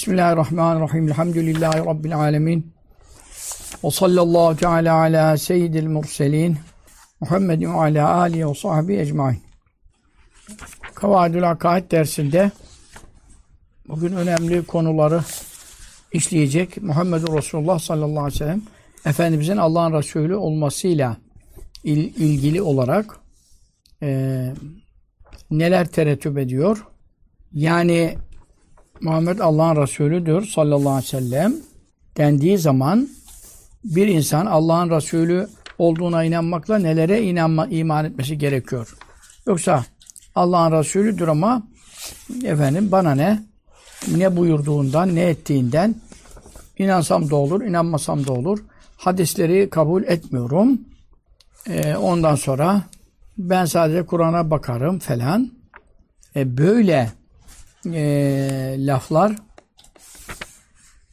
Bismillahirrahmanirrahim. Elhamdülillahi Rabbil alemin. Ve sallallahu teala ala seyyidil murselin. Muhammedin ve ala alihi ve sahbihi ecmain. Kavaidül Akaid dersinde bugün önemli konuları işleyecek Muhammed Resulullah sallallahu aleyhi ve sellem Efendimizin Allah'ın Resulü olmasıyla il, ilgili olarak e, neler terettüp ediyor? Yani Muhammed Allah'ın Resulüdür sallallahu aleyhi ve sellem dendiği zaman bir insan Allah'ın Resulü olduğuna inanmakla nelere inanma, iman etmesi gerekiyor. Yoksa Allah'ın Resulüdür ama efendim bana ne? Ne buyurduğundan, ne ettiğinden inansam da olur, inanmasam da olur. Hadisleri kabul etmiyorum. Ee, ondan sonra ben sadece Kur'an'a bakarım falan. E, böyle e, laflar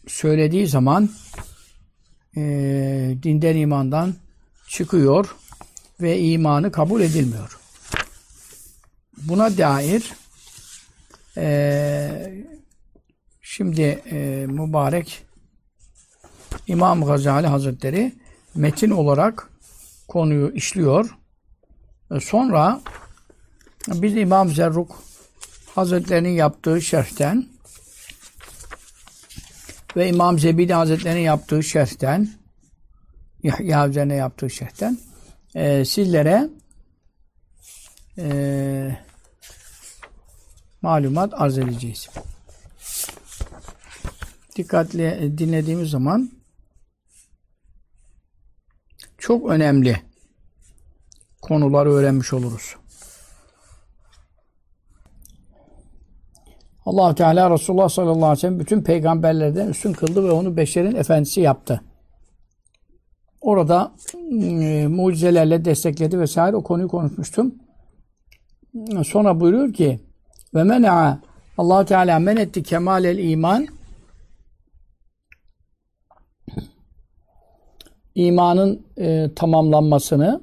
söylediği zaman e, dinden imandan çıkıyor ve imanı kabul edilmiyor. Buna dair e, şimdi e, mübarek İmam Gazali Hazretleri metin olarak konuyu işliyor. E, sonra biz İmam Zerruk Hazretlerinin yaptığı şerhten ve İmam Zebidi Hazretlerinin yaptığı şerhten Yahya üzerine yaptığı şerhten e, sizlere e, malumat arz edeceğiz. Dikkatli dinlediğimiz zaman çok önemli konuları öğrenmiş oluruz. Allah Teala Resulullah sallallahu aleyhi ve sellem bütün peygamberlerden üstün kıldı ve onu beşerin efendisi yaptı. Orada e, mucizelerle destekledi vesaire o konuyu konuşmuştum. Sonra buyuruyor ki ve men'a allah Teala men etti kemalel iman imanın e, tamamlanmasını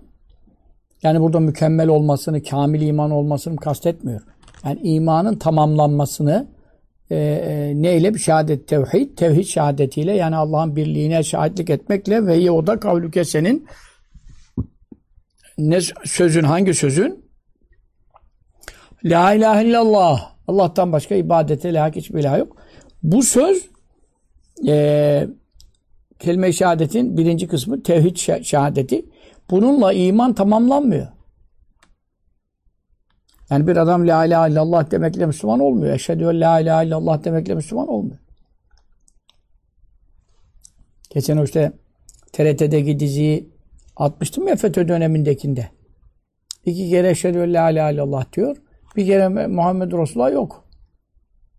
yani burada mükemmel olmasını, kamil iman olmasını kastetmiyor. Yani imanın tamamlanmasını e, e, neyle? Bir şehadet tevhid. Tevhid şehadetiyle yani Allah'ın birliğine şahitlik etmekle ve o da kavlüke senin ne sözün hangi sözün? La ilahe illallah. Allah'tan başka ibadete layık hiçbir ilah yok. Bu söz e, kelime-i şehadetin birinci kısmı tevhid şehadeti. Bununla iman tamamlanmıyor. Yani bir adam la ilahe illallah demekle Müslüman olmuyor. Eşhedü en la ilahe illallah demekle Müslüman olmuyor. Geçen işte TRT'deki diziyi atmıştım ya FETÖ dönemindekinde. İki kere eşhedü en la ilahe illallah diyor. Bir kere Muhammed Resulullah yok.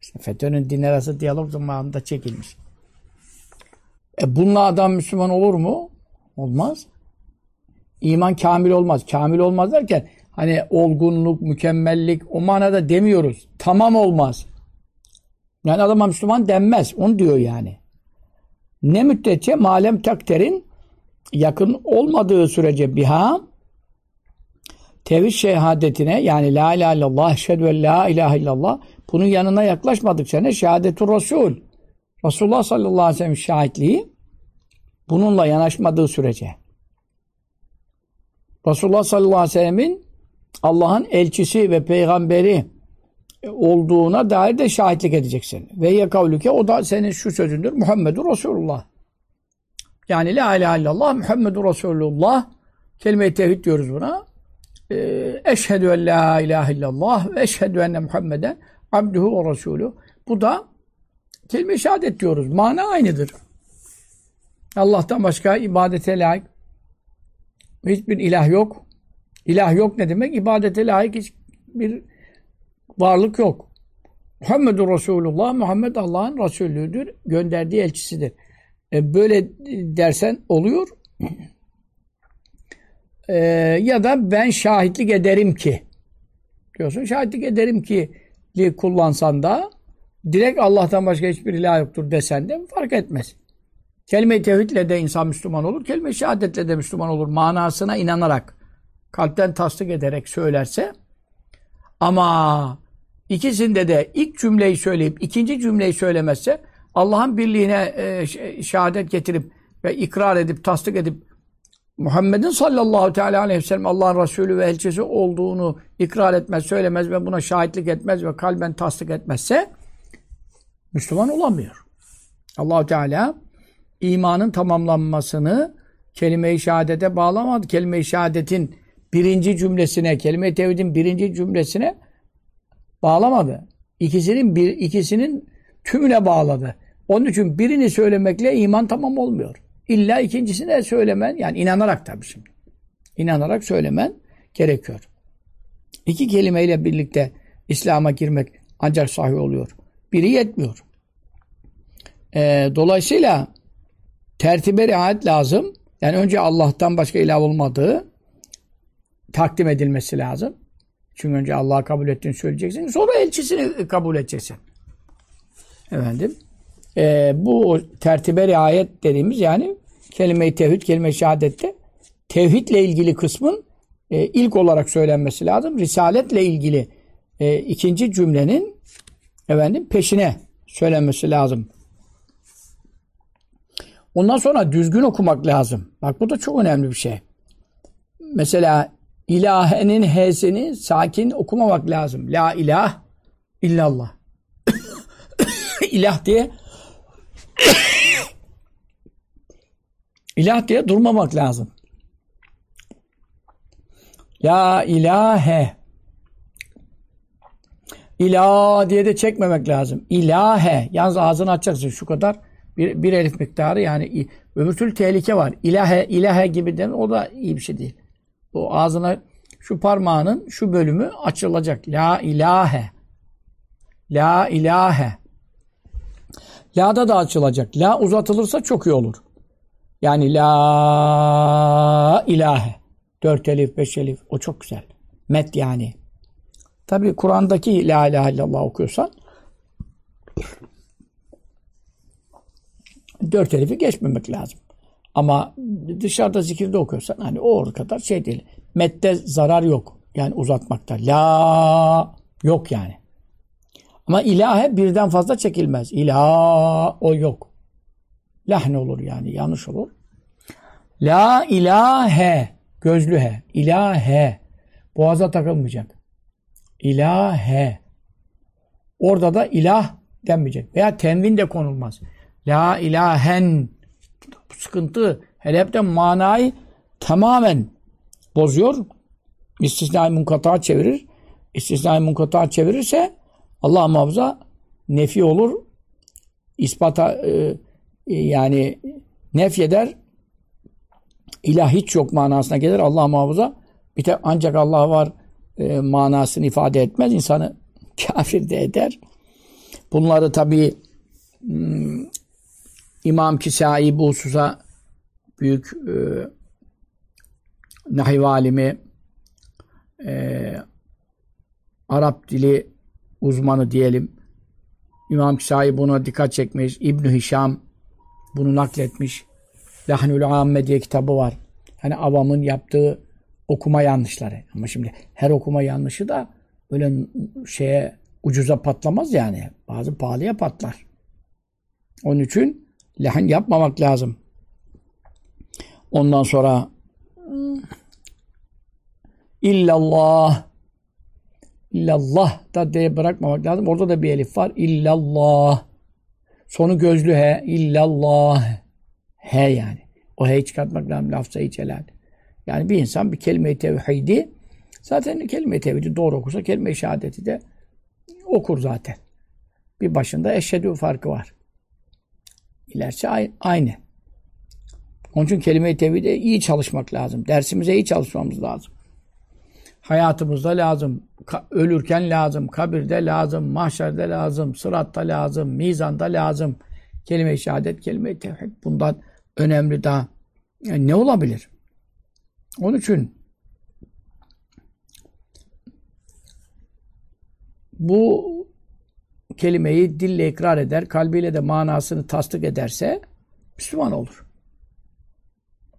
İşte FETÖ'nün din arası diyalog zamanında çekilmiş. E bununla adam Müslüman olur mu? Olmaz. İman kamil olmaz. Kamil olmaz derken hani olgunluk, mükemmellik o manada demiyoruz. Tamam olmaz. Yani adama Müslüman denmez. Onu diyor yani. Ne müddetçe malem takterin yakın olmadığı sürece biha tevhid şehadetine yani la ilahe illallah eşhedü en la ilahe illallah bunun yanına yaklaşmadıkça ne şehadetu Resul Resulullah sallallahu aleyhi ve sellem şahitliği bununla yanaşmadığı sürece Resulullah sallallahu aleyhi ve sellemin Allah'ın elçisi ve peygamberi olduğuna dair de şahitlik edeceksin. Ve ye kavlüke o da senin şu sözündür. Muhammedur Resulullah. Yani la ilahe illallah Muhammedur Resulullah kelime-i tevhid diyoruz buna. Ee, eşhedü en la ilahe illallah ve eşhedü enne Muhammeden abduhu ve resulü. Bu da kelime-i şehadet diyoruz. Mana aynıdır. Allah'tan başka ibadete layık hiçbir ilah yok. İlah yok ne demek? İbadete layık hiçbir varlık yok. Muhammedur Resulullah, Muhammed Allah'ın Resulüdür, gönderdiği elçisidir. E, böyle dersen oluyor. E, ya da ben şahitlik ederim ki diyorsun. Şahitlik ederim ki kullansan da direkt Allah'tan başka hiçbir ilah yoktur desen de fark etmez. Kelime-i tevhidle de insan Müslüman olur. Kelime-i şehadetle de Müslüman olur. Manasına inanarak, kalpten tasdik ederek söylerse. Ama ikisinde de ilk cümleyi söyleyip ikinci cümleyi söylemezse Allah'ın birliğine e, şehadet getirip ve ikrar edip, tasdik edip Muhammed'in sallallahu teala aleyhi ve sellem Allah'ın Resulü ve elçisi olduğunu ikrar etmez, söylemez ve buna şahitlik etmez ve kalben tasdik etmezse Müslüman olamıyor. Allahu Teala imanın tamamlanmasını kelime-i şehadete bağlamadı. Kelime-i şehadetin birinci cümlesine, kelime-i tevhidin birinci cümlesine bağlamadı. İkisinin bir ikisinin tümüne bağladı. Onun için birini söylemekle iman tamam olmuyor. İlla ikincisini de söylemen, yani inanarak tabii şimdi. İnanarak söylemen gerekiyor. İki kelimeyle birlikte İslam'a girmek ancak sahih oluyor. Biri yetmiyor. Ee, dolayısıyla tertibe riayet lazım. Yani önce Allah'tan başka ilah olmadığı takdim edilmesi lazım. Çünkü önce Allah'ı kabul ettiğini söyleyeceksin. Sonra elçisini kabul edeceksin. Efendim. E, bu tertibe riayet dediğimiz yani kelime-i tevhid, kelime-i şehadette tevhidle ilgili kısmın e, ilk olarak söylenmesi lazım. Risaletle ilgili e, ikinci cümlenin efendim peşine söylenmesi lazım. Ondan sonra düzgün okumak lazım. Bak bu da çok önemli bir şey. Mesela ilahenin h'sini sakin okumamak lazım. La ilah illallah. İlah diye İlah diye durmamak lazım. La ilahe İlah diye de çekmemek lazım. İlahe. Yalnız ağzını açacaksın şu kadar. Bir, bir elif miktarı yani öbür türlü tehlike var. İlahe, ilahe gibi de o da iyi bir şey değil. O ağzına şu parmağının şu bölümü açılacak. La ilahe. La ilahe. La'da da açılacak. La uzatılırsa çok iyi olur. Yani la ilahe. Dört elif, beş elif. O çok güzel. Met yani. Tabi Kur'an'daki la ilahe illallah okuyorsan dört elifi geçmemek lazım. Ama dışarıda zikirde okuyorsan hani o kadar şey değil. Mette zarar yok. Yani uzatmakta. La yok yani. Ama ilahe birden fazla çekilmez. İlah o yok. Lahn olur yani yanlış olur. La ilahe gözlü he. İlahe. Boğaza takılmayacak. İlahe. Orada da ilah denmeyecek. Veya tenvin de konulmaz. La ilahen. Sıkıntı. Hele hep de manayı tamamen bozuyor. İstisnai munkata çevirir. İstisnai munkata çevirirse Allah muhafaza nefi olur. İspata e, e, yani nef eder. İlah hiç yok manasına gelir. Allah muhafaza bir tek ancak Allah var e, manasını ifade etmez. İnsanı kafir de eder. Bunları tabi hmm, İmam Kisai bu hususa büyük e, nahiv alimi e, Arap dili uzmanı diyelim. İmam Kisai buna dikkat çekmiş. İbn Hişam bunu nakletmiş. Lahnül Amme diye kitabı var. Hani avamın yaptığı okuma yanlışları. Ama şimdi her okuma yanlışı da öyle şeye ucuza patlamaz yani. Bazı pahalıya patlar. Onun için lehn yapmamak lazım. Ondan sonra illallah illallah da diye bırakmamak lazım. Orada da bir elif var. İllallah. Sonu gözlü he. İllallah. He yani. O he'yi çıkartmak lazım. Lafza-i celal. Yani bir insan bir kelime-i tevhidi zaten kelime-i tevhidi doğru okursa kelime-i şehadeti de okur zaten. Bir başında eşhedü farkı var. İlerisi aynı. Onun için kelime-i tevhide iyi çalışmak lazım. Dersimize iyi çalışmamız lazım. Hayatımızda lazım. Ölürken lazım. Kabirde lazım. Mahşerde lazım. Sıratta lazım. Mizanda lazım. Kelime-i şehadet, kelime-i tevhid. Bundan önemli daha yani ne olabilir? Onun için bu kelimeyi dille ikrar eder, kalbiyle de manasını tasdik ederse Müslüman olur.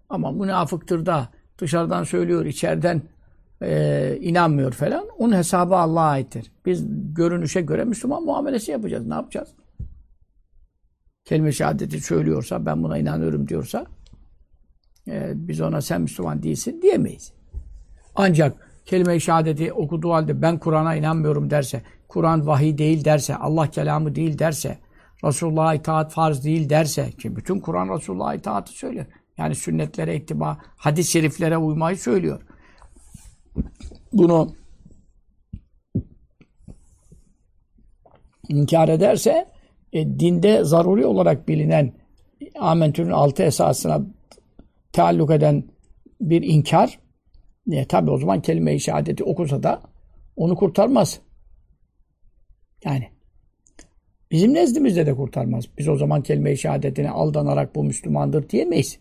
Ama münafıktır da dışarıdan söylüyor, içeriden e, inanmıyor falan. Onun hesabı Allah'a aittir. Biz görünüşe göre Müslüman muamelesi yapacağız. Ne yapacağız? kelime şehadeti söylüyorsa, ben buna inanıyorum diyorsa e, biz ona sen Müslüman değilsin diyemeyiz. Ancak kelime-i şehadeti okuduğu halde ben Kur'an'a inanmıyorum derse, Kur'an vahiy değil derse, Allah kelamı değil derse, Resulullah'a itaat farz değil derse ki bütün Kur'an Resulullah'a itaatı söylüyor. Yani sünnetlere ittiba, hadis-i şeriflere uymayı söylüyor. Bunu inkar ederse e, dinde zaruri olarak bilinen Amentü'nün altı esasına taalluk eden bir inkar e, tabi o zaman kelime-i şehadeti okusa da onu kurtarmaz. Yani bizim nezdimizde de kurtarmaz. Biz o zaman kelime-i şehadetine aldanarak bu Müslümandır diyemeyiz.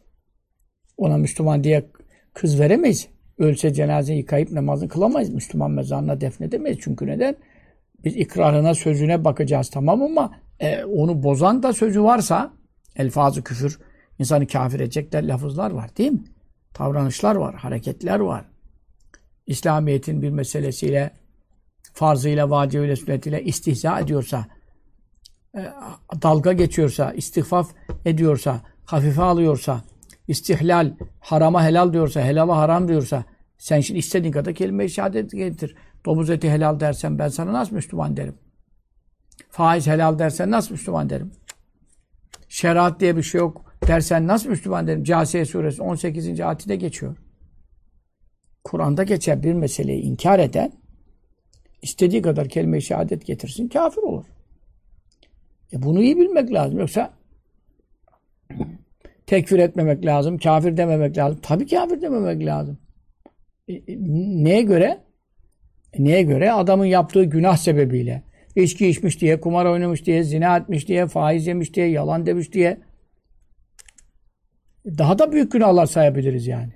Ona Müslüman diye kız veremeyiz. Ölse cenaze yıkayıp namazını kılamayız. Müslüman mezarına defnedemeyiz. Çünkü neden? Biz ikrarına, sözüne bakacağız tamam ama e, onu bozan da sözü varsa elfazı küfür, insanı kafir edecekler lafızlar var değil mi? Davranışlar var, hareketler var. İslamiyet'in bir meselesiyle, farzıyla, vacibiyle, sünnetiyle istihza ediyorsa, e, dalga geçiyorsa, istihfaf ediyorsa, hafife alıyorsa, istihlal, harama helal diyorsa, helala haram diyorsa, sen şimdi istediğin kadar kelime-i şehadet getir. Domuz eti helal dersen ben sana nasıl Müslüman derim? Faiz helal dersen nasıl Müslüman derim? Şeriat diye bir şey yok dersen nasıl Müslüman derim? Câsiye suresi 18. ayetinde geçiyor. Kur'an'da geçen bir meseleyi inkar eden istediği kadar kelime-i şehadet getirsin kafir olur. E bunu iyi bilmek lazım. Yoksa tekfir etmemek lazım, kafir dememek lazım. Tabii kafir dememek lazım. E, e, neye göre? E, neye göre? Adamın yaptığı günah sebebiyle. İçki içmiş diye, kumar oynamış diye, zina etmiş diye, faiz yemiş diye, yalan demiş diye. Daha da büyük günahlar sayabiliriz yani.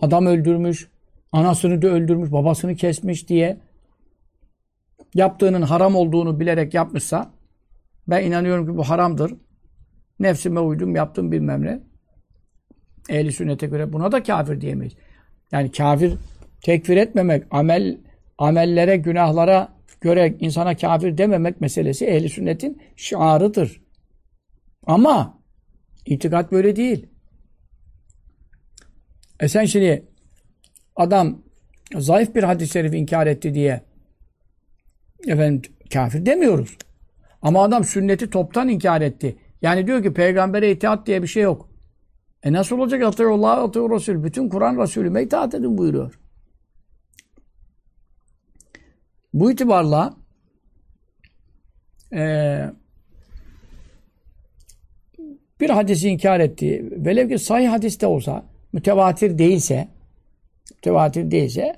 Adam öldürmüş, anasını da öldürmüş, babasını kesmiş diye yaptığının haram olduğunu bilerek yapmışsa ben inanıyorum ki bu haramdır. Nefsime uydum, yaptım bilmem ne. Ehli sünnete göre buna da kafir diyemeyiz. Yani kafir tekfir etmemek, amel amellere, günahlara göre insana kafir dememek meselesi ehli sünnetin şiarıdır. Ama itikat böyle değil. E sen şimdi adam zayıf bir hadis-i şerif inkar etti diye efendim kafir demiyoruz. Ama adam sünneti toptan inkar etti. Yani diyor ki peygambere itaat diye bir şey yok. E nasıl olacak? Atıyor atıyor Resul. Bütün Kur'an Resulüme itaat edin buyuruyor. Bu itibarla e, bir hadisi inkar etti. Velev ki sahih hadiste olsa, mütevatir değilse, mütevatir değilse,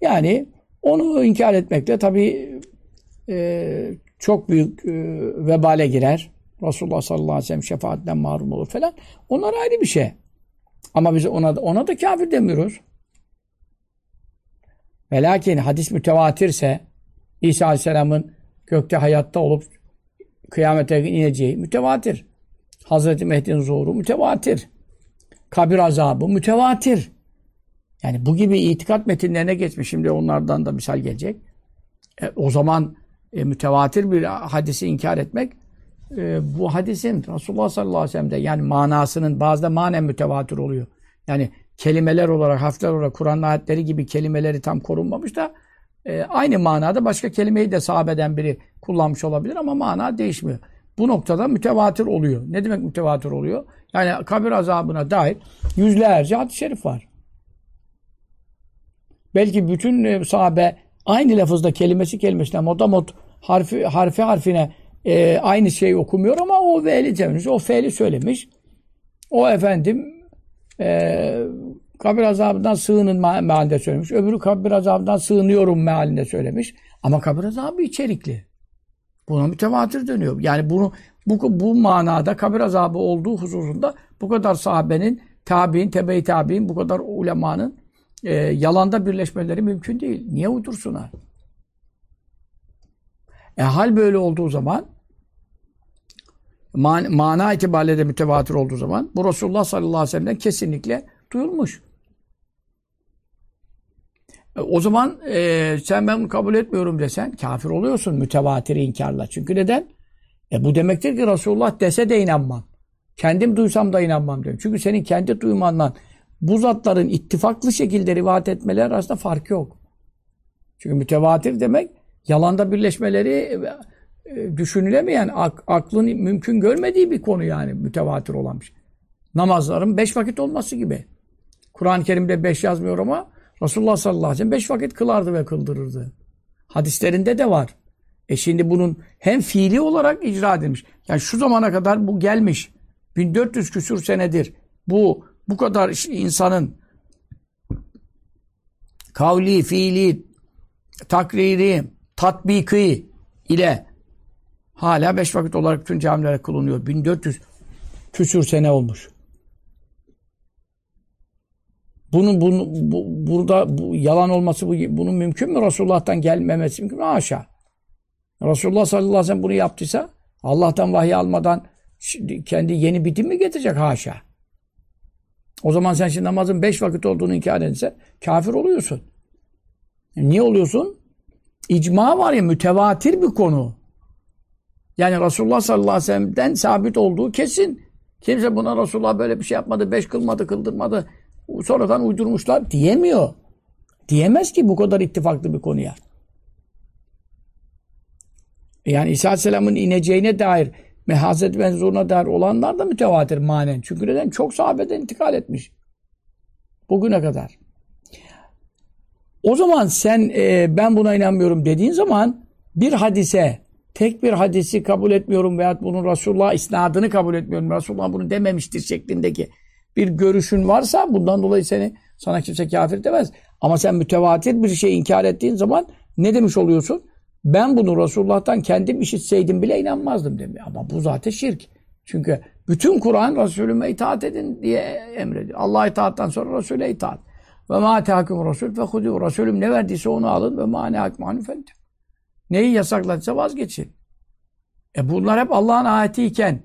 yani onu inkar etmekle tabi e, çok büyük e, vebale girer. Resulullah sallallahu aleyhi ve sellem şefaatinden mahrum olur falan. Onlar ayrı bir şey. Ama biz ona da, ona da kafir demiyoruz. Ve lakin hadis mütevatirse İsa aleyhisselamın gökte hayatta olup kıyamete ineceği mütevatir. Hazreti Mehdi'nin zuhuru mütevatir. Kabir azabı mütevatir. Yani bu gibi itikat metinlerine geçmiş. Şimdi onlardan da misal gelecek. E, o zaman e, mütevatir bir hadisi inkar etmek e, bu hadisin Resulullah sallallahu aleyhi ve sellem'de yani manasının bazıda manen mütevatir oluyor. Yani kelimeler olarak, harfler olarak Kur'an ayetleri gibi kelimeleri tam korunmamış da e, aynı manada başka kelimeyi de sahabeden biri kullanmış olabilir ama mana değişmiyor. Bu noktada mütevatir oluyor. Ne demek mütevatir oluyor? Yani kabir azabına dair yüzlerce hadis-i şerif var. Belki bütün e, sahabe aynı lafızda kelimesi kelimesine modamot harfi, harfi harfine e, aynı şeyi okumuyor ama o ve'li çevirmiş. O fe'li söylemiş. O efendim e, kabir azabından sığının mealinde söylemiş. Öbürü kabir azabından sığınıyorum mealinde söylemiş. Ama kabir azabı içerikli. Buna mütevatir dönüyor. Yani bunu bu, bu manada kabir azabı olduğu hususunda bu kadar sahabenin, tabi'in, tebe-i tabi'in, bu kadar ulemanın e, yalanda birleşmeleri mümkün değil. Niye uydursunlar? E hal böyle olduğu zaman man, mana itibariyle de mütevatir olduğu zaman bu Resulullah sallallahu aleyhi ve sellem'den kesinlikle duyulmuş. E, o zaman e, sen ben kabul etmiyorum desen kafir oluyorsun mütevatiri inkarla. Çünkü neden? E bu demektir ki Resulullah dese de inanmam. Kendim duysam da inanmam diyor. Çünkü senin kendi duymandan bu zatların ittifaklı şekilde rivayet etmeleri arasında fark yok. Çünkü mütevatir demek yalanda birleşmeleri e, düşünülemeyen, ak, aklın mümkün görmediği bir konu yani mütevatir olan bir şey. Namazların beş vakit olması gibi. Kur'an-ı Kerim'de beş yazmıyor ama Resulullah sallallahu aleyhi ve sellem beş vakit kılardı ve kıldırırdı. Hadislerinde de var. E şimdi bunun hem fiili olarak icra edilmiş. Yani şu zamana kadar bu gelmiş. 1400 küsür senedir bu bu kadar insanın kavli, fiili, takriri, tatbiki ile hala beş vakit olarak bütün camilere kılınıyor. 1400 küsür sene olmuş. Bunun, bunun bu, burada bu, yalan olması bu, bunun mümkün mü? Resulullah'tan gelmemesi mümkün mü? Haşa. Resulullah sallallahu aleyhi ve sellem bunu yaptıysa Allah'tan vahiy almadan kendi yeni bir din mi getirecek? Haşa. O zaman sen şimdi namazın beş vakit olduğunu inkar edersen kafir oluyorsun. E niye oluyorsun? İcma var ya mütevatir bir konu. Yani Resulullah sallallahu aleyhi ve sellem'den sabit olduğu kesin. Kimse buna Resulullah böyle bir şey yapmadı, beş kılmadı, kıldırmadı, sonradan uydurmuşlar diyemiyor. Diyemez ki bu kadar ittifaklı bir konuya. Yani İsa Aleyhisselam'ın ineceğine dair mehazet menzuruna dair olanlar da mütevatir manen. Çünkü neden? Çok sahabeden intikal etmiş. Bugüne kadar. O zaman sen e, ben buna inanmıyorum dediğin zaman bir hadise tek bir hadisi kabul etmiyorum veya bunun Resulullah isnadını kabul etmiyorum. Resulullah bunu dememiştir şeklindeki bir görüşün varsa bundan dolayı seni sana kimse kafir demez. Ama sen mütevatir bir şey inkar ettiğin zaman ne demiş oluyorsun? Ben bunu Resulullah'tan kendim işitseydim bile inanmazdım demiyor. Ama bu zaten şirk. Çünkü bütün Kur'an Resulüme itaat edin diye emrediyor. Allah itaattan sonra Resul'e itaat. Ve ma tehakküm Resul ve hudû. Resulüm ne verdiyse onu alın ve ma ne hakmânü fente. Neyi yasakladıysa vazgeçin. E bunlar hep Allah'ın ayetiyken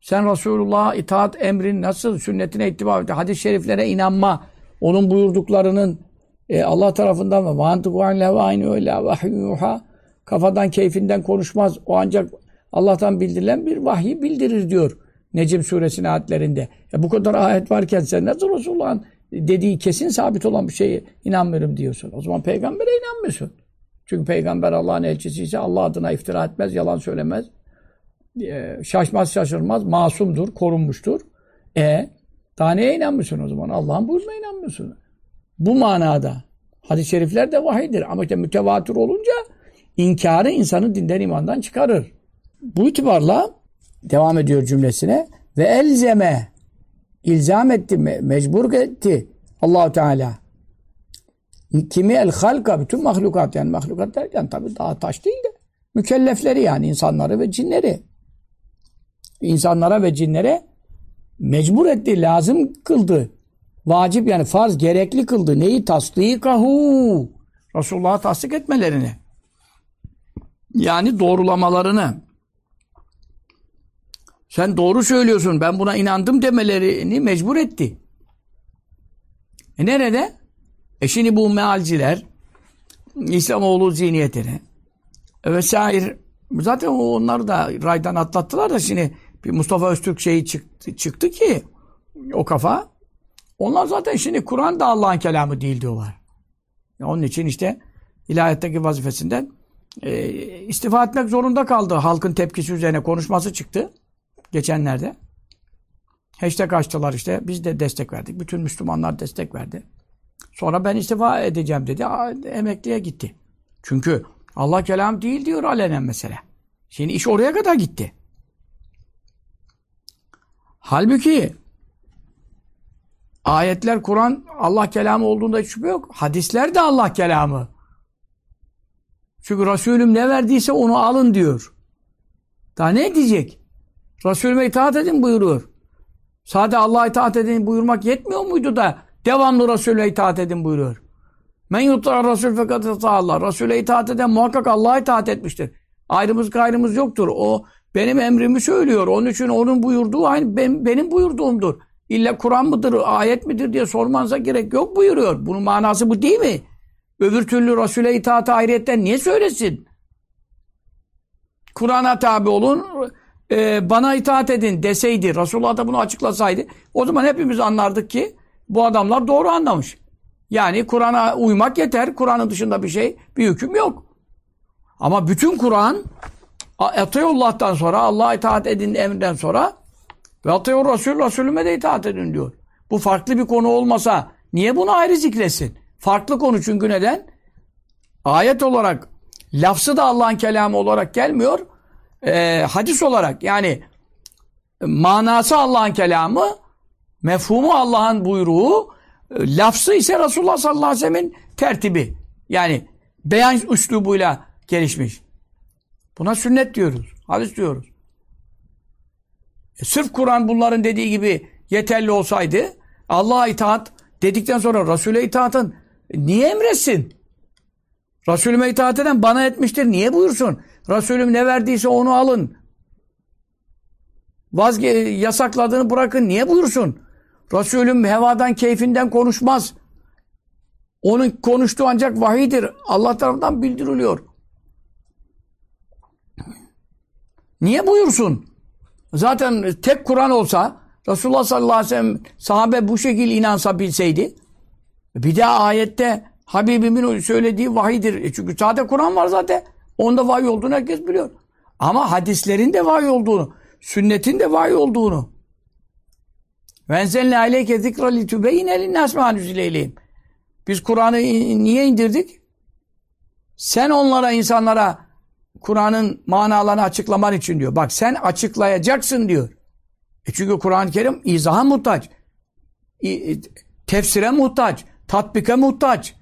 sen Resulullah'a itaat emrin nasıl sünnetine ittiba et, hadis-i şeriflere inanma, onun buyurduklarının e, Allah tarafından ve mantıku an levaini öyle vahyuha kafadan keyfinden konuşmaz. O ancak Allah'tan bildirilen bir vahyi bildirir diyor. Necim suresinin ayetlerinde. E, bu kadar ayet varken sen nasıl Resulullah'ın dediği kesin sabit olan bir şeye inanmıyorum diyorsun. O zaman peygambere inanmıyorsun. Çünkü peygamber Allah'ın elçisi ise Allah adına iftira etmez, yalan söylemez. E, şaşmaz şaşırmaz, masumdur, korunmuştur. E daha neye inanmıyorsun o zaman? Allah'ın buyurma inanmıyorsun. Bu manada hadis-i şerifler de vahiydir. Ama işte mütevatir olunca inkarı insanı dinden imandan çıkarır. Bu itibarla devam ediyor cümlesine ve elzeme ilzam etti, mecbur etti Allahu Teala. Kimi el halka bütün mahlukat yani mahlukat derken tabi daha taş değil de mükellefleri yani insanları ve cinleri. İnsanlara ve cinlere mecbur etti, lazım kıldı vacip yani farz gerekli kıldı. Neyi? Tasdikahu. Resulullah'a tasdik etmelerini. Yani doğrulamalarını. Sen doğru söylüyorsun ben buna inandım demelerini mecbur etti. E nerede? E şimdi bu mealciler İslamoğlu zihniyetine vesaire zaten onlar da raydan atlattılar da şimdi bir Mustafa Öztürk şeyi çıktı, çıktı ki o kafa onlar zaten şimdi Kur'an da Allah'ın kelamı değil diyorlar. Onun için işte ilahiyattaki vazifesinden e, istifa etmek zorunda kaldı. Halkın tepkisi üzerine konuşması çıktı. Geçenlerde. Hashtag açtılar işte. Biz de destek verdik. Bütün Müslümanlar destek verdi. Sonra ben istifa edeceğim dedi. Emekliye gitti. Çünkü Allah kelam değil diyor alenen mesela. Şimdi iş oraya kadar gitti. Halbuki Ayetler, Kur'an Allah kelamı olduğunda hiç şüphe yok. Hadisler de Allah kelamı. Çünkü Resulüm ne verdiyse onu alın diyor. Daha ne diyecek? Resulüme itaat edin buyuruyor. Sadece Allah'a itaat edin buyurmak yetmiyor muydu da devamlı Resulüne itaat edin buyuruyor. Men yutar Resul fakat Allah. Resul'e itaat eden muhakkak Allah'a itaat etmiştir. Ayrımız gayrımız yoktur. O benim emrimi söylüyor. Onun için onun buyurduğu aynı benim buyurduğumdur. İlla Kur'an mıdır, ayet midir diye sormanıza gerek yok buyuruyor. Bunun manası bu değil mi? Öbür türlü Resul'e itaat ayrıyetten niye söylesin? Kur'an'a tabi olun, e, bana itaat edin deseydi, Resulullah da bunu açıklasaydı, o zaman hepimiz anlardık ki bu adamlar doğru anlamış. Yani Kur'an'a uymak yeter. Kur'an'ın dışında bir şey, bir hüküm yok. Ama bütün Kur'an Ateyullah'tan sonra Allah'a itaat edin emrinden sonra ve ateyur Resul, Resulüme de itaat edin diyor. Bu farklı bir konu olmasa niye bunu ayrı zikresin? Farklı konu çünkü neden? Ayet olarak lafzı da Allah'ın kelamı olarak gelmiyor. Ee, hadis olarak yani manası Allah'ın kelamı, mefhumu Allah'ın buyruğu, lafzı ise Resulullah sallallahu aleyhi ve sellem'in tertibi. Yani beyan üslubuyla gelişmiş. Buna sünnet diyoruz. Hadis diyoruz. E, sırf Kur'an bunların dediği gibi yeterli olsaydı Allah'a itaat dedikten sonra Resul'e itaatın niye emretsin? Resulüme itaat eden bana etmiştir. Niye buyursun? Resulüm ne verdiyse onu alın. Vazge yasakladığını bırakın. Niye buyursun? Resulüm hevadan, keyfinden konuşmaz. Onun konuştuğu ancak vahidir. Allah tarafından bildiriliyor. Niye buyursun? Zaten tek Kur'an olsa Resulullah sallallahu aleyhi ve sellem sahabe bu şekilde inansa bilseydi bir daha ayette Habibimin söylediği vahidir. E çünkü sade Kur'an var zaten. Onda vahiy olduğunu herkes biliyor. Ama hadislerin de vahiy olduğunu, sünnetin de vahiy olduğunu. Ve enzelne aleyke zikra li tübeyne linnâs mâ Biz Kur'an'ı niye indirdik? Sen onlara, insanlara Kur'an'ın manalarını açıklaman için diyor. Bak sen açıklayacaksın diyor. E çünkü Kur'an-ı Kerim izaha muhtaç. Tefsire muhtaç. Tatbike muhtaç.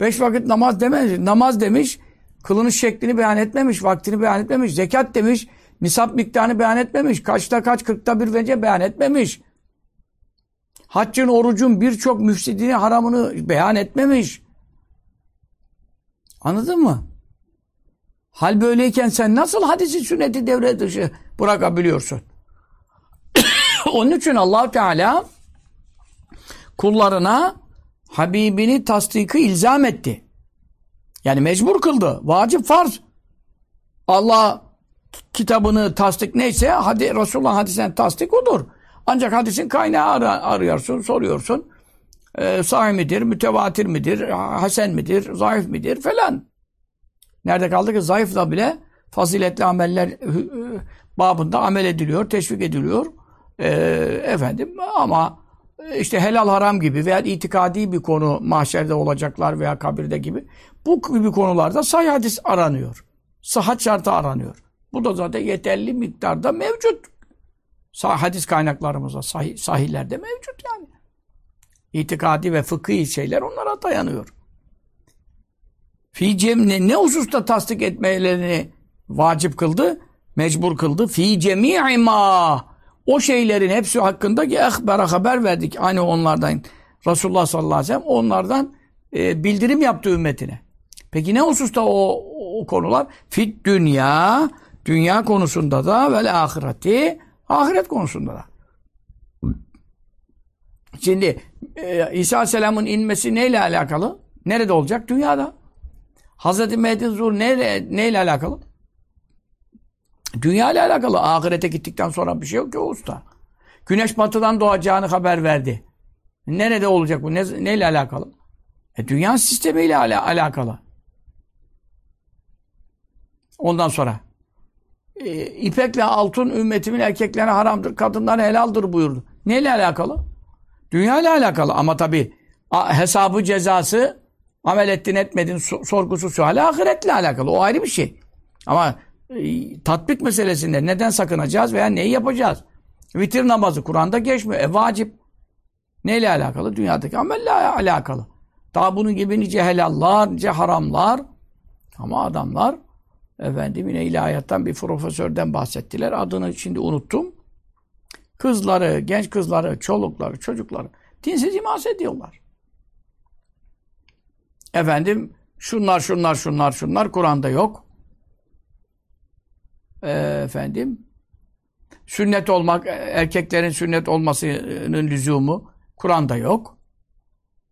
Beş vakit namaz dememiş. Namaz demiş. Kılınış şeklini beyan etmemiş. Vaktini beyan etmemiş. Zekat demiş. Nisap miktarını beyan etmemiş. Kaçta kaç, kırkta bir vece beyan etmemiş. Haccın, orucun birçok müfsidini, haramını beyan etmemiş. Anladın mı? Hal böyleyken sen nasıl hadisi sünneti devre dışı bırakabiliyorsun? Onun için allah Teala kullarına Habibini tasdiki ilzam etti. Yani mecbur kıldı. Vacip farz. Allah kitabını tasdik neyse hadi Resulullah hadisine tasdik odur. Ancak hadisin kaynağı ar arıyorsun, soruyorsun. Ee, sahih midir, mütevatir midir, hasen midir, zayıf midir falan. Nerede kaldı ki zayıf da bile faziletli ameller babında amel ediliyor, teşvik ediliyor. Ee, efendim ama işte helal haram gibi veya itikadi bir konu mahşerde olacaklar veya kabirde gibi bu gibi konularda sahih hadis aranıyor. Sıhhat şartı aranıyor. Bu da zaten yeterli miktarda mevcut. Sahih hadis kaynaklarımızda sahih, sahillerde mevcut yani. İtikadi ve fıkhi şeyler onlara dayanıyor. Fi cemne ne hususta tasdik etmelerini vacip kıldı? Mecbur kıldı. Fi cemi'i ma o şeylerin hepsi hakkında ki ehbara haber verdik. Hani onlardan Resulullah sallallahu aleyhi ve sellem onlardan e, bildirim yaptı ümmetine. Peki ne hususta o, o konular? Fit dünya, dünya konusunda da ve ahireti, ahiret konusunda da. Şimdi e, İsa Aleyhisselam'ın inmesi neyle alakalı? Nerede olacak? Dünyada. Hazreti Mehdi Zuhur neyle, neyle alakalı? Dünya ile alakalı. Ahirete gittikten sonra bir şey yok ki o usta. Güneş batıdan doğacağını haber verdi. Nerede olacak bu? Ne, neyle alakalı? E, dünya sistemiyle ala, alakalı. Ondan sonra e, ipekle altın ümmetimin erkeklerine haramdır, kadınlara helaldir buyurdu. Neyle alakalı? Dünya ile alakalı ama tabi hesabı cezası amel ettin etmedin sorgusu suali ahiretle alakalı. O ayrı bir şey. Ama e, tatbik meselesinde neden sakınacağız veya neyi yapacağız? Vitir namazı Kur'an'da geçmiyor. E vacip. Neyle alakalı? Dünyadaki amelle alakalı. Daha bunun gibi nice helallar, nice haramlar. Ama adamlar efendim yine ilahiyattan bir profesörden bahsettiler. Adını şimdi unuttum. Kızları, genç kızları, çolukları, çocukları dinsiz imas ediyorlar. Efendim şunlar, şunlar, şunlar, şunlar Kur'an'da yok e, efendim sünnet olmak, erkeklerin sünnet olmasının lüzumu Kur'an'da yok.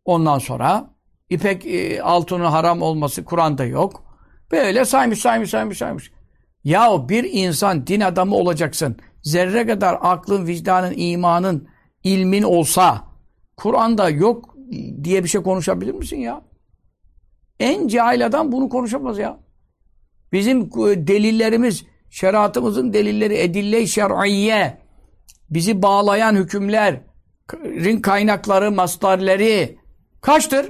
Ondan sonra ipek e, altının haram olması Kur'an'da yok. Böyle saymış, saymış, saymış, saymış. Yahu bir insan din adamı olacaksın. Zerre kadar aklın, vicdanın, imanın, ilmin olsa Kur'an'da yok diye bir şey konuşabilir misin ya? En cahil adam bunu konuşamaz ya. Bizim e, delillerimiz, şeriatımızın delilleri, edille-i şer'iyye, bizi bağlayan hükümlerin kaynakları, mastarları kaçtır?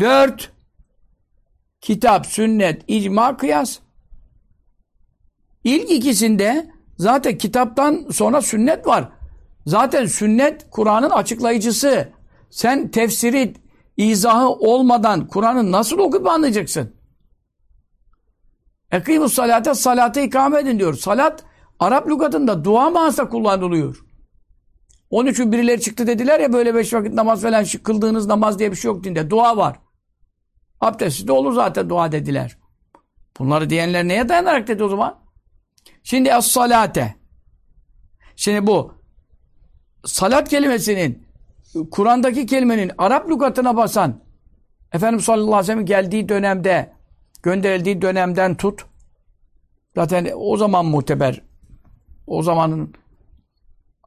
Dört. Kitap, sünnet, icma, kıyas. İlk ikisinde zaten kitaptan sonra sünnet var. Zaten sünnet Kur'an'ın açıklayıcısı. Sen tefsiri, izahı olmadan Kur'an'ı nasıl okuyup anlayacaksın? Ekimus salate, salatı ikame edin diyor. Salat, Arap lügatında dua manasında kullanılıyor. Onun için birileri çıktı dediler ya böyle beş vakit namaz falan kıldığınız namaz diye bir şey yok dinde. Dua var. Abdestsiz de olur zaten dua dediler. Bunları diyenler neye dayanarak dedi o zaman? Şimdi es-salate. Şimdi bu salat kelimesinin Kur'an'daki kelimenin Arap lügatına basan Efendimiz sallallahu aleyhi ve sellem geldiği dönemde gönderildiği dönemden tut zaten o zaman muteber o zamanın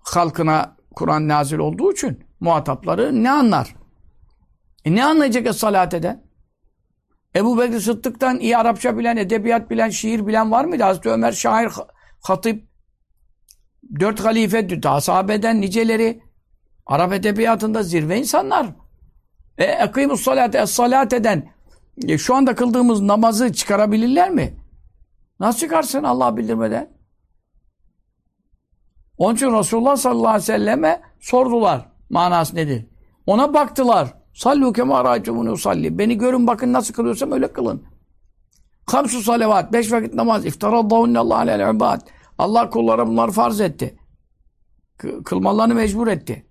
halkına Kur'an nazil olduğu için muhatapları ne anlar? E ne anlayacak es-salat eden? Ebu Bekir Sıddık'tan iyi Arapça bilen, edebiyat bilen, şiir bilen var mıydı? Hazreti Ömer şair, hatip, dört halife, daha sahabeden niceleri, Arap edebiyatında zirve insanlar. E, ekîmus salate, es-salat eden, e, şu anda kıldığımız namazı çıkarabilirler mi? Nasıl çıkarsın Allah bildirmeden? Onun için Resulullah sallallahu aleyhi ve selleme sordular. Manası nedir? Ona baktılar. Sallu kema râitumunu salli. Beni görün bakın nasıl kılıyorsam öyle kılın. Kamsu salavat. Beş vakit namaz. İftaradâhunnallahu alel ibad. Allah kullara bunları farz etti. Kılmalarını mecbur etti.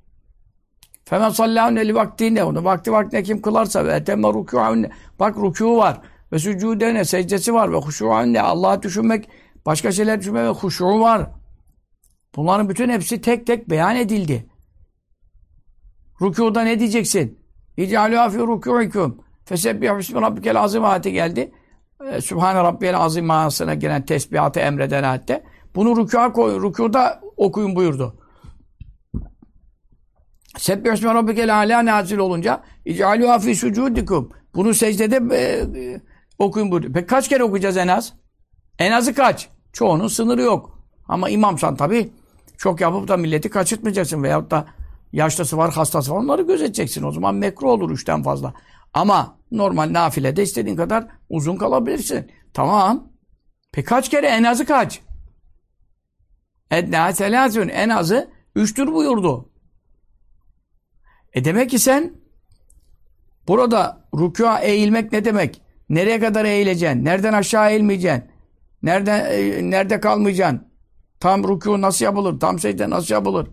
Femen sallâhunne li vaktinde. Onu vakti vaktine kim kılarsa ve etemme rükû'unne. Bak rükû var. Ve sücûdene secdesi var. Ve huşû'unne. Allah'ı düşünmek, başka şeyler düşünmek ve huşû var. Bunların bütün hepsi tek tek beyan edildi. Rükuda ne diyeceksin? İcalû fî rükû'ikum. Fesebbih bismi rabbikel azim ayeti geldi. Ee, Sübhane rabbiyel azim manasına gelen tesbihatı emreden ayette. Bunu rükûa koyun. Rükûda okuyun buyurdu. Sebbih bismi rabbikel alâ nazil olunca İcalû fî sucûdikum. Bunu secdede e, e, okuyun buyurdu. Peki kaç kere okuyacağız en az? En azı kaç? Çoğunun sınırı yok. Ama imamsan tabii çok yapıp da milleti kaçırtmayacaksın veyahut da yaşlısı var, hastası var onları gözeteceksin. O zaman mekruh olur üçten fazla. Ama normal nafilede istediğin kadar uzun kalabilirsin. Tamam. Peki kaç kere? En azı kaç? Edna selâsün. En azı üçtür buyurdu. E demek ki sen burada rükûa eğilmek ne demek? Nereye kadar eğileceksin? Nereden aşağı eğilmeyeceksin? Nereden, e, nerede kalmayacaksın? Tam rükû nasıl yapılır? Tam secde nasıl yapılır?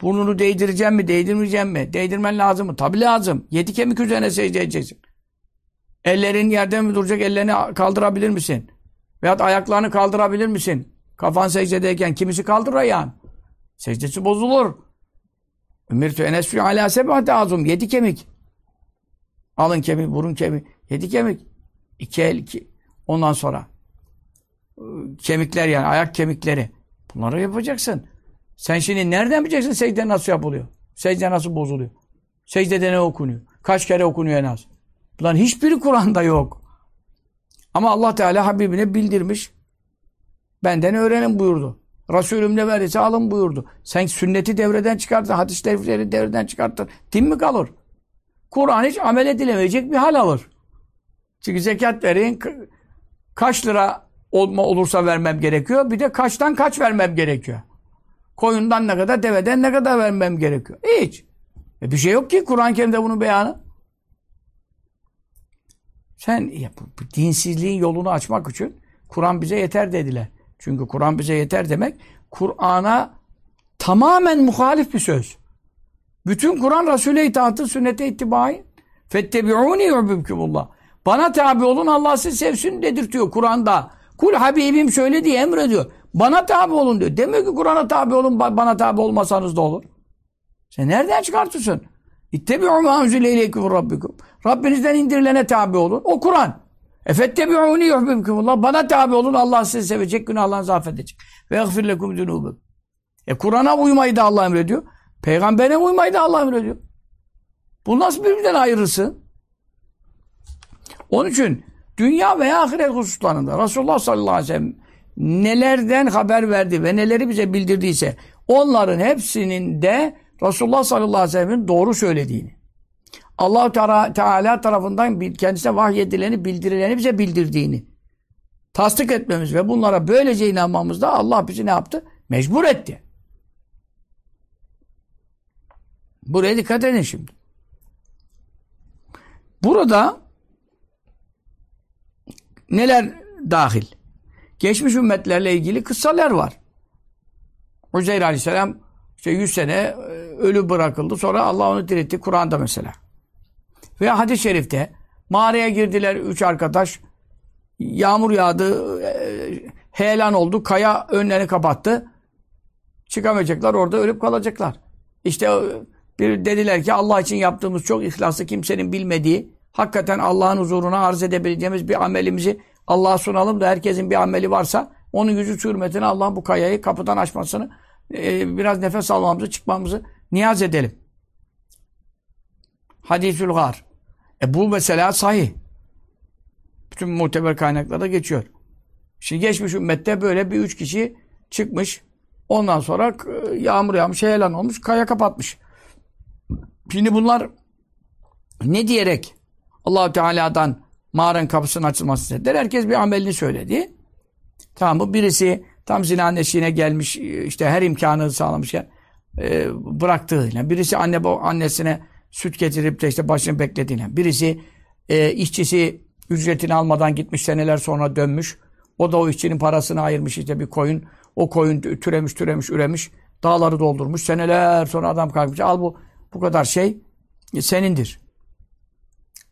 Burnunu değdireceğim mi? Değdirmeyeceğim mi? Değdirmen lazım mı? Tabi lazım. Yedi kemik üzerine secde edeceksin. Ellerin yerden mi duracak? Ellerini kaldırabilir misin? Veyahut ayaklarını kaldırabilir misin? Kafan secdedeyken kimisi kaldırır ayağın. Secdesi bozulur. Ümirtü enesfü alâ sebâti azum. Yedi kemik. Alın kemik, burun kemik. Yedi kemik. İki el, iki. Ondan sonra kemikler yani ayak kemikleri. Bunları yapacaksın. Sen şimdi nereden bileceksin secde nasıl yapılıyor? Secde nasıl bozuluyor? Secdede ne okunuyor? Kaç kere okunuyor en az? Bunların hiçbiri Kur'an'da yok. Ama Allah Teala Habibine bildirmiş. Benden öğrenin buyurdu. Resulüm ne verirse alın buyurdu. Sen sünneti devreden çıkarttın, hadis devreleri devreden çıkarttın. Din mi kalır? Kur'an hiç amel edilemeyecek bir hal alır. Çünkü zekat verin kaç lira olursa vermem gerekiyor. Bir de kaçtan kaç vermem gerekiyor. Koyundan ne kadar, deveden ne kadar vermem gerekiyor. Hiç. E bir şey yok ki Kur'an-ı Kerim'de bunun beyanı. Sen ya, bu, bu dinsizliğin yolunu açmak için Kur'an bize yeter dediler. Çünkü Kur'an bize yeter demek Kur'an'a tamamen muhalif bir söz. Bütün Kur'an Resul'e itaatı, sünnete ittibai. Fettebi'uni yuhbibkumullah. Bana tabi olun Allah sizi sevsin dedirtiyor Kur'an'da. Kul Habibim şöyle diye emrediyor. Bana tabi olun diyor. Demiyor ki Kur'an'a tabi olun, bana tabi olmasanız da olur. Sen nereden çıkartıyorsun? İttebi'u mâ unzile ileykum rabbikum. Rabbinizden indirilene tabi olun. O Kur'an. Efettebi'uni yuhbibkumullah. Bana tabi olun Allah sizi sevecek, günahlarınızı affedecek. Ve yagfir lekum zunubum. E Kur'an'a uymayı da Allah emrediyor. Peygamber'e uymayı da Allah emrediyor. Bu nasıl birbirinden ayrısı? Onun için dünya veya ahiret hususlarında Resulullah sallallahu aleyhi ve sellem nelerden haber verdi ve neleri bize bildirdiyse onların hepsinin de Resulullah sallallahu aleyhi ve sellem'in doğru söylediğini allah Teala tarafından kendisine vahyedileni, bildirileni bize bildirdiğini tasdik etmemiz ve bunlara böylece inanmamızda Allah bizi ne yaptı? Mecbur etti. Buraya dikkat edin şimdi. Burada neler dahil? Geçmiş ümmetlerle ilgili kıssalar var. Uzeyr Aleyhisselam işte 100 sene e, ölü bırakıldı. Sonra Allah onu diriltti. Kur'an'da mesela. Ve hadis-i şerifte mağaraya girdiler üç arkadaş. Yağmur yağdı. E, heyelan oldu. Kaya önlerini kapattı. Çıkamayacaklar. Orada ölüp kalacaklar. İşte e, bir dediler ki Allah için yaptığımız çok ihlaslı kimsenin bilmediği hakikaten Allah'ın huzuruna arz edebileceğimiz bir amelimizi Allah'a sunalım da herkesin bir ameli varsa onun yüzü hürmetine Allah'ın bu kayayı kapıdan açmasını e, biraz nefes almamızı çıkmamızı niyaz edelim. Hadisül gar. E bu mesela sahih. Bütün muteber kaynaklarda geçiyor. Şimdi geçmiş ümmette böyle bir üç kişi çıkmış. Ondan sonra yağmur yağmış, heyelan olmuş, kaya kapatmış. Şimdi bunlar ne diyerek Allahu Teala'dan mağaranın kapısının açılması istediler. Herkes bir amelini söyledi. Tamam bu birisi tam zina neşine gelmiş işte her imkanı sağlamışken e, bıraktığıyla. Birisi anne annesine süt getirip de işte başını beklediğine. Birisi e, işçisi ücretini almadan gitmiş seneler sonra dönmüş. O da o işçinin parasını ayırmış işte bir koyun. O koyun türemiş türemiş üremiş. Dağları doldurmuş. Seneler sonra adam kalkmış. Al bu bu kadar şey e, senindir.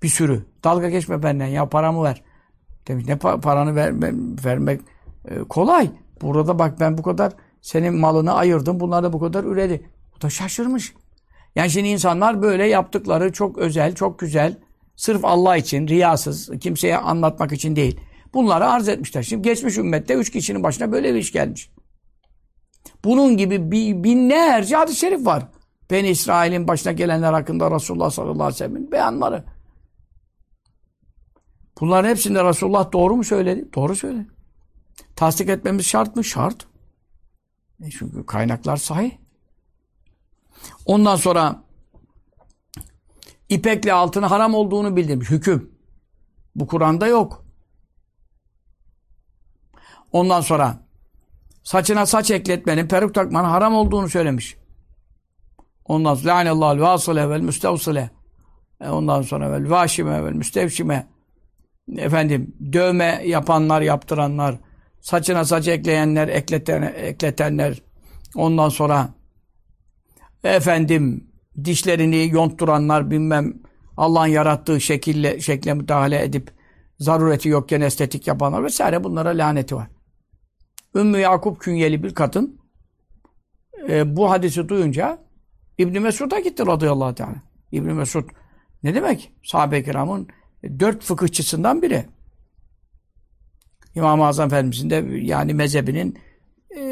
Bir sürü. Dalga geçme benden ya paramı ver. Demiş ne paranı ver, vermek e, kolay. Burada bak ben bu kadar senin malını ayırdım. Bunlar da bu kadar üredi. O da şaşırmış. Yani şimdi insanlar böyle yaptıkları çok özel, çok güzel. Sırf Allah için, riyasız, kimseye anlatmak için değil. Bunları arz etmişler. Şimdi geçmiş ümmette üç kişinin başına böyle bir iş gelmiş. Bunun gibi binlerce hadis-i şerif var. Ben İsrail'in başına gelenler hakkında Resulullah sallallahu aleyhi ve sellem'in beyanları. Bunların hepsinde Resulullah doğru mu söyledi? Doğru söyledi. Tasdik etmemiz şart mı? Şart. E çünkü kaynaklar sahih. Ondan sonra ipekle altını haram olduğunu bildirmiş. Hüküm. Bu Kur'an'da yok. Ondan sonra saçına saç ekletmenin, peruk takmanın haram olduğunu söylemiş. Ondan sonra lanallahu vasile vel müstevsile. E, ondan sonra vel vaşime vel müstevşime. Efendim dövme yapanlar, yaptıranlar, saçına saç ekleyenler, ekleten, ekletenler. Ondan sonra efendim dişlerini yontturanlar bilmem Allah'ın yarattığı şekille şekle müdahale edip zarureti yokken estetik yapanlar vesaire bunlara laneti var. Ümmü Yakup künyeli bir kadın e, bu hadisi duyunca İbn Mesud'a gitti radıyallahu teala. İbn Mesud ne demek? Sahabe-i kiramın dört fıkıhçısından biri. İmam-ı Azam Efendimizin de yani mezhebinin e,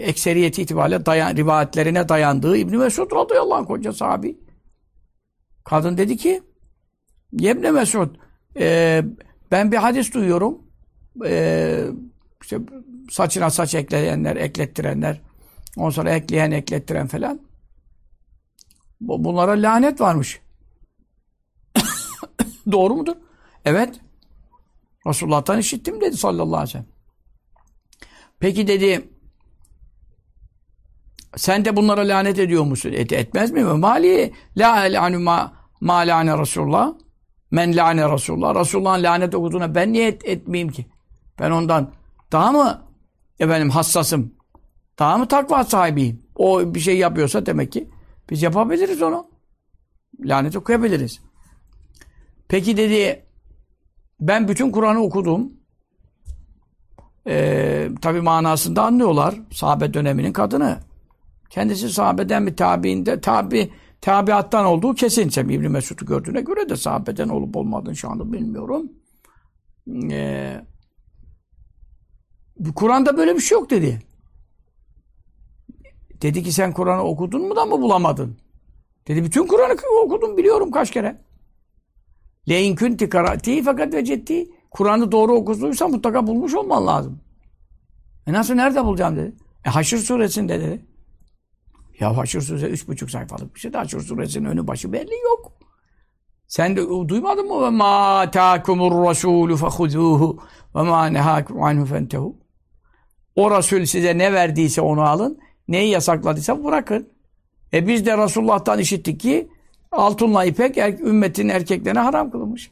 ekseriyeti itibariyle dayan, rivayetlerine dayandığı İbn Mesud radıyallahu anh koca sahabi. Kadın dedi ki İbn Mesud e, ben bir hadis duyuyorum. E, işte saçına saç ekleyenler, eklettirenler, ondan sonra ekleyen, eklettiren falan. Bunlara lanet varmış. Doğru mudur? Evet. Resulullah'tan işittim dedi sallallahu aleyhi ve sellem. Peki dedi sen de bunlara lanet ediyor musun? Et, etmez mi? Mali la la'nu ma, ma la'ne Resulullah. Men la'ne Resulullah. Resulullah'ın lanet okuduğuna ben niye et, etmeyeyim ki? Ben ondan daha mı efendim hassasım? Daha mı takva sahibiyim? O bir şey yapıyorsa demek ki biz yapabiliriz onu. Lanet okuyabiliriz. Peki dedi ben bütün Kur'an'ı okudum. Ee, tabi manasında anlıyorlar. Sahabe döneminin kadını. Kendisi sahabeden mi tabiinde tabi tabiattan olduğu kesin. Sen İbn Mesud'u gördüğüne göre de sahabeden olup olmadığını şu anda bilmiyorum. e, Kur'an'da böyle bir şey yok dedi. Dedi ki sen Kur'an'ı okudun mu da mı bulamadın? Dedi bütün Kur'an'ı okudum biliyorum kaç kere. Le in kunti karati fakat vecetti. Kur'an'ı doğru okuduysan mutlaka bulmuş olman lazım. E nasıl nerede bulacağım dedi. E Haşr suresinde dedi. Ya Haşr suresi üç buçuk sayfalık bir şey de Haşr suresinin önü başı belli yok. Sen de duymadın mı? Ve ma taakumur rasulü fehuzuhu ve ma nehakum anhu fentehu. O Resul size ne verdiyse onu alın. Neyi yasakladıysa bırakın. E biz de Resulullah'tan işittik ki altınla ipek er, ümmetin erkeklerine haram kılınmış.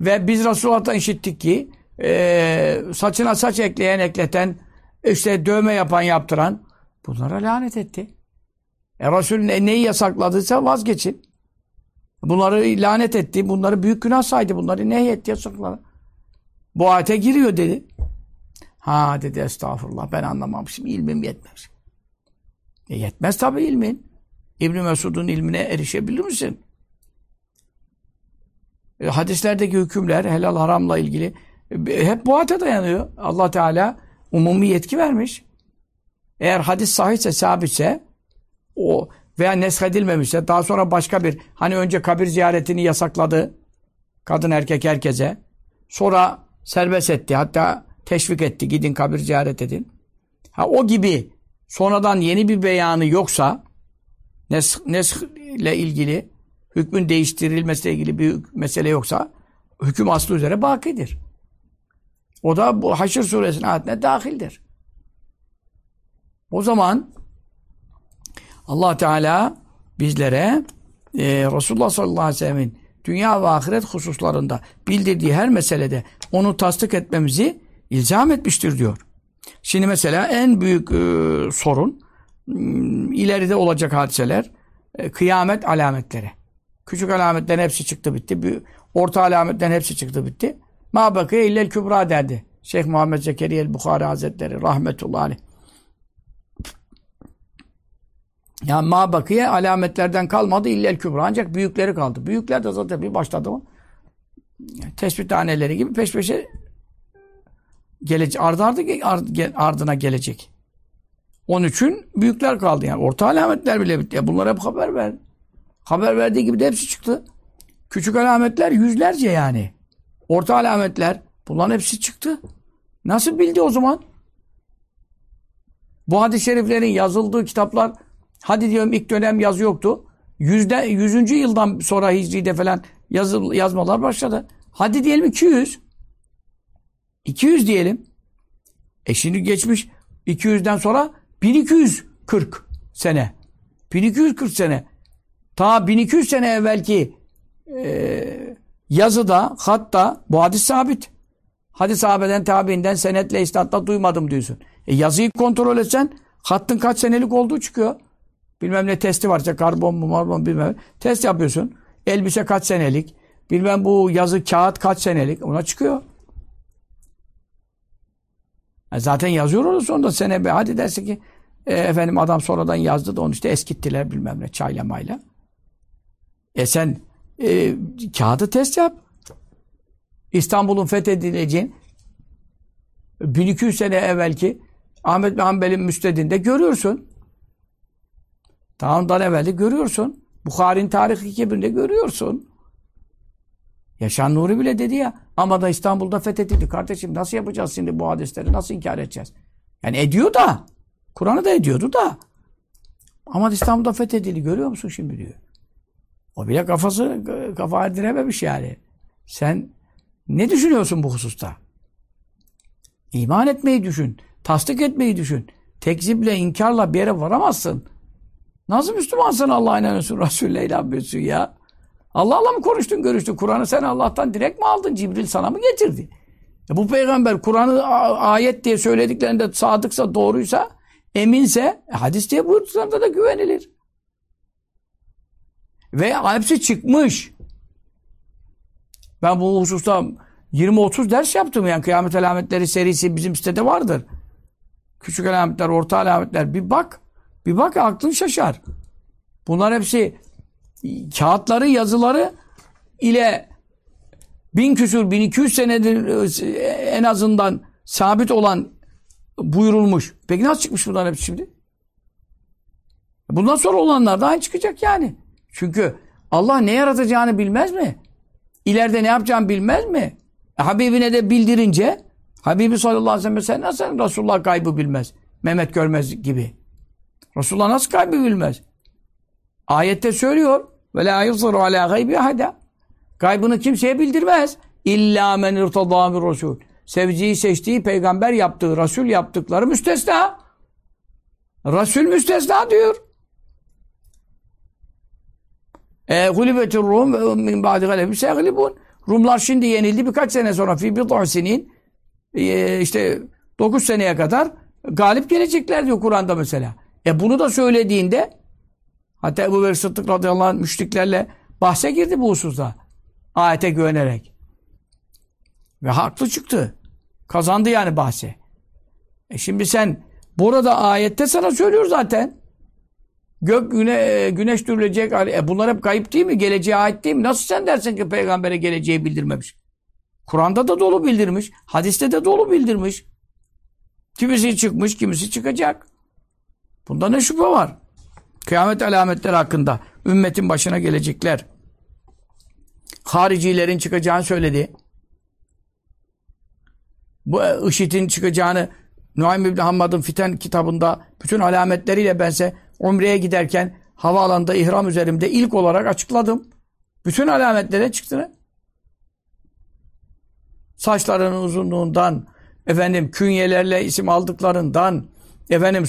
Ve biz Resulullah'tan işittik ki e, saçına saç ekleyen ekleten işte dövme yapan yaptıran bunlara lanet etti. E Resul ne, neyi yasakladıysa vazgeçin. Bunları lanet etti. Bunları büyük günah saydı. Bunları nehyetti yasakladı. Bu ayete giriyor dedi. Ha dedi estağfurullah ben anlamamışım. ilmim yetmemiş. E yetmez tabi ilmin. İbn Mesud'un ilmine erişebilir misin? E, hadislerdeki hükümler helal haramla ilgili e, hep bu ayete dayanıyor. Allah Teala umumi yetki vermiş. Eğer hadis sahihse, sabitse o veya neshedilmemişse daha sonra başka bir hani önce kabir ziyaretini yasakladı kadın erkek herkese sonra serbest etti hatta teşvik etti gidin kabir ziyaret edin. Ha o gibi sonradan yeni bir beyanı yoksa nesh, nesh ile ilgili hükmün değiştirilmesiyle ilgili bir mesele yoksa hüküm aslı üzere bakidir. O da bu Haşr suresinin ayetine dahildir. O zaman Allah Teala bizlere e, Resulullah sallallahu aleyhi ve sellemin dünya ve ahiret hususlarında bildirdiği her meselede onu tasdik etmemizi ilzam etmiştir diyor. Şimdi mesela en büyük e, sorun ileride olacak hadiseler e, kıyamet alametleri. Küçük alametlerin hepsi çıktı bitti. Büyük, orta alametlerin hepsi çıktı bitti. Ma bakıya illel kübra derdi. Şeyh Muhammed Zekeriya el-Bukhari Hazretleri rahmetullahi aleyh. Yani ma bakıya alametlerden kalmadı illel kübra. Ancak büyükleri kaldı. Büyükler de zaten bir başladı mı tespit taneleri gibi peş peşe gelecek, ardı ardı ardına gelecek. Onun için büyükler kaldı yani. Orta alametler bile bitti. Ya bunlara hep haber ver. Haber verdiği gibi de hepsi çıktı. Küçük alametler yüzlerce yani. Orta alametler bunların hepsi çıktı. Nasıl bildi o zaman? Bu hadis-i şeriflerin yazıldığı kitaplar hadi diyorum ilk dönem yazı yoktu. Yüzde, yüzüncü yıldan sonra Hicri'de falan yazı, yazmalar başladı. Hadi diyelim 200. 200 diyelim. E şimdi geçmiş 200'den sonra 1240 sene. 1240 sene. Ta 1200 sene evvelki e, yazıda, hatta bu hadis sabit. Hadis sahabeden, tabiinden, senetle, istatla duymadım diyorsun. E yazıyı kontrol etsen hattın kaç senelik olduğu çıkıyor. Bilmem ne testi var. İşte karbon mu, marbon bilmem. Test yapıyorsun. Elbise kaç senelik. Bilmem bu yazı kağıt kaç senelik. Ona çıkıyor. E zaten yazıyor orada sonunda sene be. Hadi derse ki e, efendim adam sonradan yazdı da onu işte eskittiler bilmem ne çayla mayla. E sen e, kağıdı test yap. İstanbul'un fethedileceğin 1200 sene evvelki Ahmet Hanbel'in müstedinde görüyorsun. Daha ondan evvel de görüyorsun. Bukhari'nin tarih kibirinde görüyorsun. Yaşan Nuri bile dedi ya ama da İstanbul'da fethedildi. Kardeşim nasıl yapacağız şimdi bu hadisleri? Nasıl inkar edeceğiz? Yani ediyor da. Kur'an'ı da ediyordu da. Ama İstanbul'da fethedildi. Görüyor musun şimdi diyor. O bile kafası kafa erdirememiş yani. Sen ne düşünüyorsun bu hususta? İman etmeyi düşün. Tasdik etmeyi düşün. Tekziple, inkarla bir yere varamazsın. Nasıl Müslümansın Allah'a inanıyorsun, Resulü'yle inanmıyorsun ya? Allah'la mı konuştun, görüştün? Kur'an'ı sen Allah'tan direkt mi aldın? Cibril sana mı getirdi? E bu peygamber Kur'an'ı ayet diye söylediklerinde sadıksa, doğruysa, eminse, e, hadis diye buyurduklarında da güvenilir. Ve hepsi çıkmış. Ben bu hususta 20-30 ders yaptım yani kıyamet alametleri serisi bizim sitede vardır. Küçük alametler, orta alametler bir bak. Bir bak aklın şaşar. Bunlar hepsi kağıtları, yazıları ile bin iki yüz senedir e, en azından sabit olan buyurulmuş. Peki nasıl çıkmış bunlar hepsi şimdi? Bundan sonra olanlar da aynı çıkacak yani. Çünkü Allah ne yaratacağını bilmez mi? İleride ne yapacağını bilmez mi? E, Habibine de bildirince Habibi sallallahu aleyhi ve sellem sen nasıl Resulullah kaybı bilmez? Mehmet görmez gibi. Resulullah nasıl kaybı bilmez? Ayette söylüyor. Ve la yuzru ala gaybi. Kaybını kimseye bildirmez. İlla men irtada bir Resul. Sevciyi seçtiği peygamber yaptığı, Resul yaptıkları müstesna. Resul müstesna diyor. E, gulibetir Rum ve min ba'di galebi seglibun. Rumlar şimdi yenildi birkaç sene sonra fi bid'u e, işte 9 seneye kadar galip gelecekler diyor Kur'an'da mesela. E bunu da söylediğinde hatta Ebu Bekir Sıddık radıyallahu anh müşriklerle bahse girdi bu hususta. Ayete güvenerek. Ve haklı çıktı. Kazandı yani bahse. E şimdi sen burada ayette sana söylüyor zaten. Gök güne, güneş dürülecek. E bunlar hep kayıp değil mi? Geleceğe ait değil mi? Nasıl sen dersin ki peygambere geleceği bildirmemiş? Kur'an'da da dolu bildirmiş. Hadiste de dolu bildirmiş. Kimisi çıkmış, kimisi çıkacak. Bunda ne şüphe var? Kıyamet alametleri hakkında ümmetin başına gelecekler. Haricilerin çıkacağını söyledi. Bu e, IŞİD'in çıkacağını Nuaym İbni Hammad'ın Fiten kitabında bütün alametleriyle bense Umre'ye giderken havaalanında ihram üzerimde ilk olarak açıkladım. Bütün alametlere çıktı. Saçlarının uzunluğundan, efendim künyelerle isim aldıklarından, efendim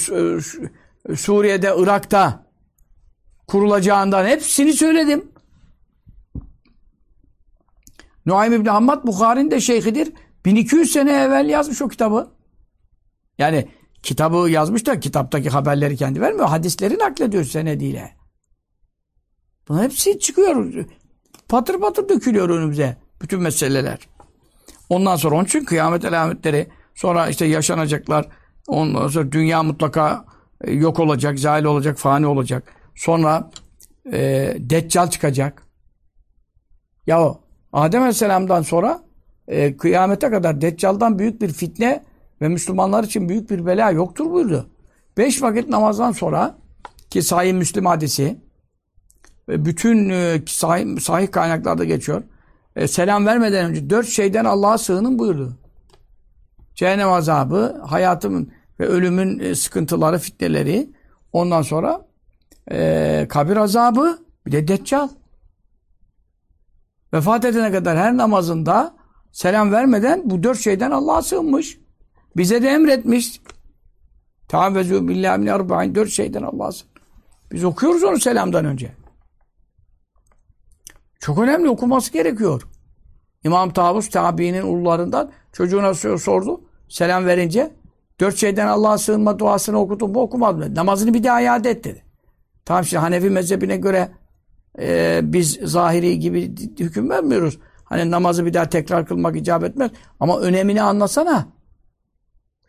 Suriye'de, Irak'ta kurulacağından hepsini söyledim. Nuaym İbni Hammad Bukhari'nin de şeyhidir. 1200 sene evvel yazmış o kitabı. Yani kitabı yazmış da kitaptaki haberleri kendi vermiyor. Hadisleri naklediyor senediyle. Bunun hepsi çıkıyor. Patır patır dökülüyor önümüze. Bütün meseleler. Ondan sonra onun için kıyamet alametleri sonra işte yaşanacaklar. Ondan sonra dünya mutlaka yok olacak, zahil olacak, fani olacak. Sonra e, Deccal çıkacak. Ya Adem Aleyhisselam'dan sonra e, kıyamete kadar Deccal'dan büyük bir fitne ve Müslümanlar için büyük bir bela yoktur buyurdu. Beş vakit namazdan sonra ki sahih Müslim hadisi ve bütün e, sahih, sahih kaynaklarda geçiyor. E, selam vermeden önce dört şeyden Allah'a sığının buyurdu. Cehennem azabı, hayatımın ve ölümün e, sıkıntıları, fitneleri. Ondan sonra e, kabir azabı, bir de deccal. Vefat edene kadar her namazında selam vermeden bu dört şeyden Allah'a sığınmış. Bize de emretmiş. Teavezü billahi min erba'in dört şeyden Allah'a sığın. Biz okuyoruz onu selamdan önce. Çok önemli okuması gerekiyor. İmam Tavus tabiinin ullarından çocuğuna sordu. Selam verince dört şeyden Allah'a sığınma duasını okudun mu okumadım. Namazını bir daha iade et dedi. Tamam işte Hanefi mezhebine göre e, biz zahiri gibi hüküm vermiyoruz. Hani namazı bir daha tekrar kılmak icap etmez. Ama önemini anlasana.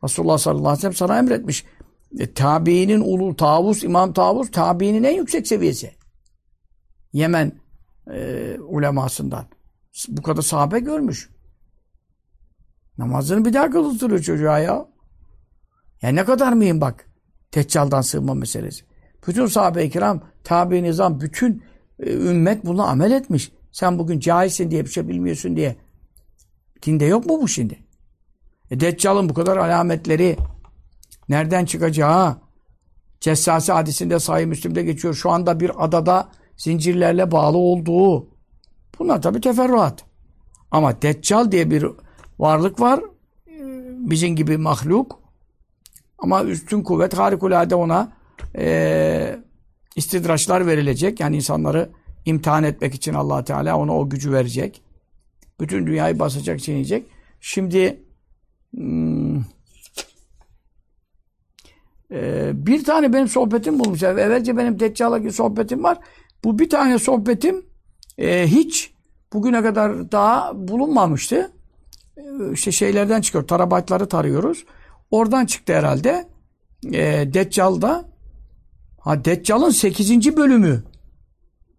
Resulullah sallallahu aleyhi ve sellem sana emretmiş. E, tabiinin ulu tavus, İmam Tavus tabiinin en yüksek seviyesi. Yemen e, ulemasından. Bu kadar sahabe görmüş. Namazını bir daha kıldırıyor çocuğa ya. Ya ne kadar mıyım bak. Teccal'dan sığınma meselesi. Bütün sahabe-i kiram, tabi nizam, bütün e, ümmet bunu amel etmiş. Sen bugün cahilsin diye bir şey bilmiyorsun diye. Dinde yok mu bu şimdi? E Deccal'ın bu kadar alametleri nereden çıkacağı Cessasi hadisinde Sahih Müslim'de geçiyor. Şu anda bir adada zincirlerle bağlı olduğu. Bunlar tabi teferruat. Ama Deccal diye bir varlık var. Bizim gibi mahluk. Ama üstün kuvvet harikulade ona e, istidraçlar verilecek. Yani insanları imtihan etmek için allah Teala ona o gücü verecek. Bütün dünyayı basacak, çiğneyecek. Şimdi hmm, e, bir tane benim sohbetim bulmuş. Evvelce benim Deccal'la sohbetim var. Bu bir tane sohbetim e, hiç bugüne kadar daha bulunmamıştı. E, işte şeylerden çıkıyor. Tarabaytları tarıyoruz. Oradan çıktı herhalde. E, Deccal'da ha Deccal'ın 8. bölümü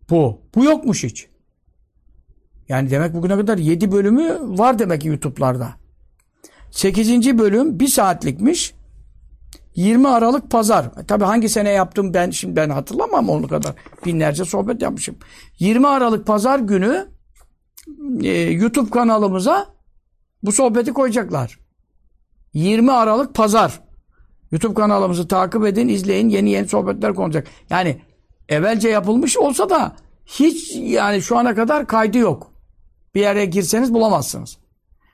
bu. Bu yokmuş hiç. Yani demek bugüne kadar 7 bölümü var demek ki YouTube'larda. 8. bölüm 1 saatlikmiş. 20 Aralık Pazar. E, tabii hangi sene yaptım ben şimdi ben hatırlamam onu kadar. Binlerce sohbet yapmışım. 20 Aralık Pazar günü e, YouTube kanalımıza bu sohbeti koyacaklar. 20 Aralık Pazar. YouTube kanalımızı takip edin, izleyin. Yeni yeni sohbetler konacak. Yani evvelce yapılmış olsa da hiç yani şu ana kadar kaydı yok. Bir yere girseniz bulamazsınız.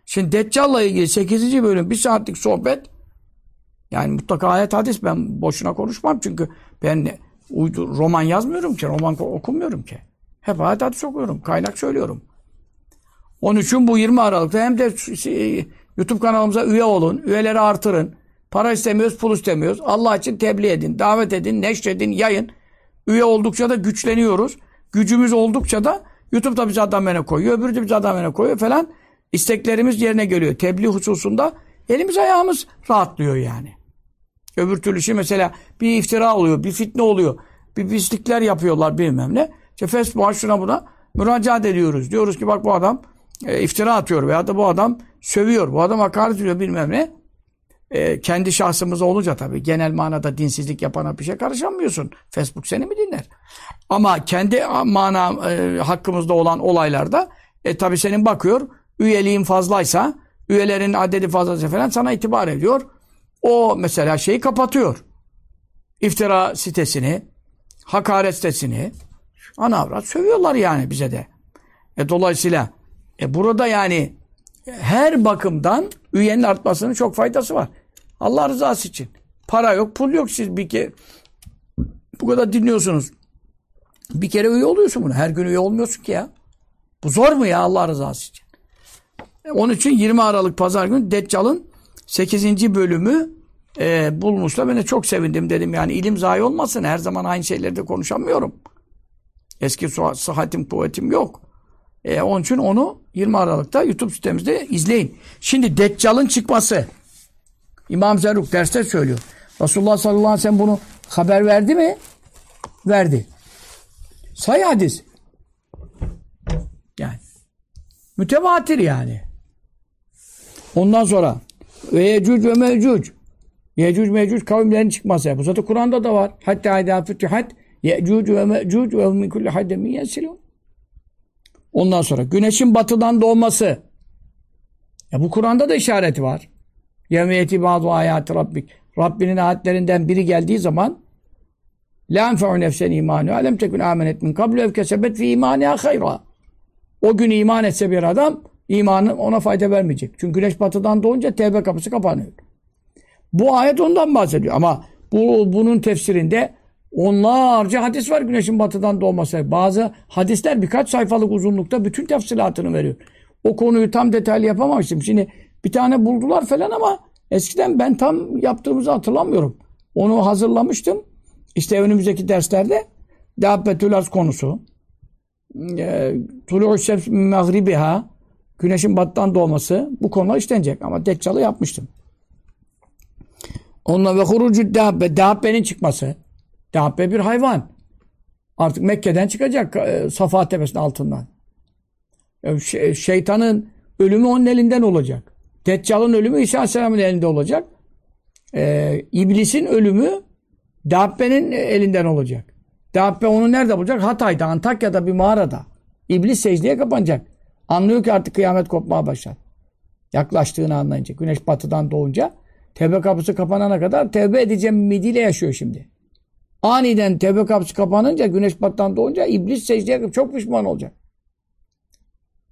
Şimdi Deccal'la ilgili 8. bölüm bir saatlik sohbet yani mutlaka ayet hadis ben boşuna konuşmam çünkü ben uydu, roman yazmıyorum ki, roman okumuyorum ki. Hep ayet hadis okuyorum, kaynak söylüyorum. Onun için bu 20 Aralık'ta hem de YouTube kanalımıza üye olun, üyeleri artırın. Para istemiyoruz, pul istemiyoruz. Allah için tebliğ edin, davet edin, neşredin, yayın. Üye oldukça da güçleniyoruz. Gücümüz oldukça da YouTube'da bizi adam koyuyor, öbürü de bizi adam koyuyor falan. İsteklerimiz yerine geliyor. Tebliğ hususunda elimiz ayağımız rahatlıyor yani. Öbür türlü şey mesela bir iftira oluyor, bir fitne oluyor. Bir pislikler yapıyorlar bilmem ne. İşte Facebook'a şuna buna müracaat ediyoruz. Diyoruz ki bak bu adam e, iftira atıyor veya da bu adam sövüyor. Bu adam hakaret ediyor bilmem ne. E, kendi şahsımıza olunca tabii genel manada dinsizlik yapana bir şey karışamıyorsun. Facebook seni mi dinler? Ama kendi mana e, hakkımızda olan olaylarda e, tabii senin bakıyor üyeliğin fazlaysa üyelerin adedi fazlaysa falan sana itibar ediyor. O mesela şeyi kapatıyor. İftira sitesini, hakaret sitesini ana avrat sövüyorlar yani bize de. E, dolayısıyla e, burada yani her bakımdan üyenin artmasının çok faydası var. Allah rızası için. Para yok, pul yok. Siz bir kere bu kadar dinliyorsunuz. Bir kere üye oluyorsun bunu. Her gün üye olmuyorsun ki ya. Bu zor mu ya Allah rızası için? E, onun için 20 Aralık Pazar günü Deccal'ın 8. bölümü e, bulmuşlar. Ben de çok sevindim dedim. Yani ilim zayi olmasın. Her zaman aynı şeyleri de konuşamıyorum. Eski sıhhatim, kuvvetim yok. E, onun için onu 20 Aralık'ta YouTube sitemizde izleyin. Şimdi Deccal'ın çıkması. İmam Zerruk derste söylüyor. Resulullah sallallahu aleyhi ve sellem bunu haber verdi mi? Verdi. Say hadis. Yani. Mütevatir yani. Ondan sonra ve Yecüc ve Mecüc Yecüc Mecüc kavimlerin çıkması. Bu zaten Kur'an'da da var. Hatta idâ fütühat Yecüc ve Mecüc ve min kulli haddemin yesilûn. Ondan sonra güneşin batıdan doğması. Ya bu Kur'an'da da işareti var. Yevmiyeti bazı ayati Rabbik. Rabbinin ayetlerinden biri geldiği zaman La enfe'u nefsen imanu alem tekun amenet min kablu ev kesebet fi imaniha hayra. O gün iman etse bir adam imanı ona fayda vermeyecek. Çünkü güneş batıdan doğunca tevbe kapısı kapanıyor. Bu ayet ondan bahsediyor. Ama bu, bunun tefsirinde onlarca hadis var güneşin batıdan doğması. Bazı hadisler birkaç sayfalık uzunlukta bütün tefsilatını veriyor. O konuyu tam detaylı yapamamıştım. Şimdi bir tane buldular falan ama eskiden ben tam yaptığımızı hatırlamıyorum. Onu hazırlamıştım. İşte önümüzdeki derslerde Dabbetül Arz konusu. E, Tulu'u şems mağribiha Güneşin batıdan doğması bu konular işlenecek. Ama Deccal'ı yapmıştım. Onunla ve hurucu dabbe, dabbenin çıkması. Dabbe bir hayvan. Artık Mekke'den çıkacak e, Safa Tepesi'nin altından. E, şeytanın ölümü onun elinden olacak. Deccal'ın ölümü İsa Aleyhisselam'ın elinde olacak. Ee, İblisin ölümü Dabbe'nin elinden olacak. Dabbe onu nerede bulacak? Hatay'da, Antakya'da bir mağarada. İblis secdeye kapanacak. Anlıyor ki artık kıyamet kopmaya başlar. Yaklaştığını anlayınca. Güneş batıdan doğunca tevbe kapısı kapanana kadar tevbe edeceğim ümidiyle yaşıyor şimdi. Aniden tevbe kapısı kapanınca güneş batıdan doğunca iblis secdeye çok pişman olacak.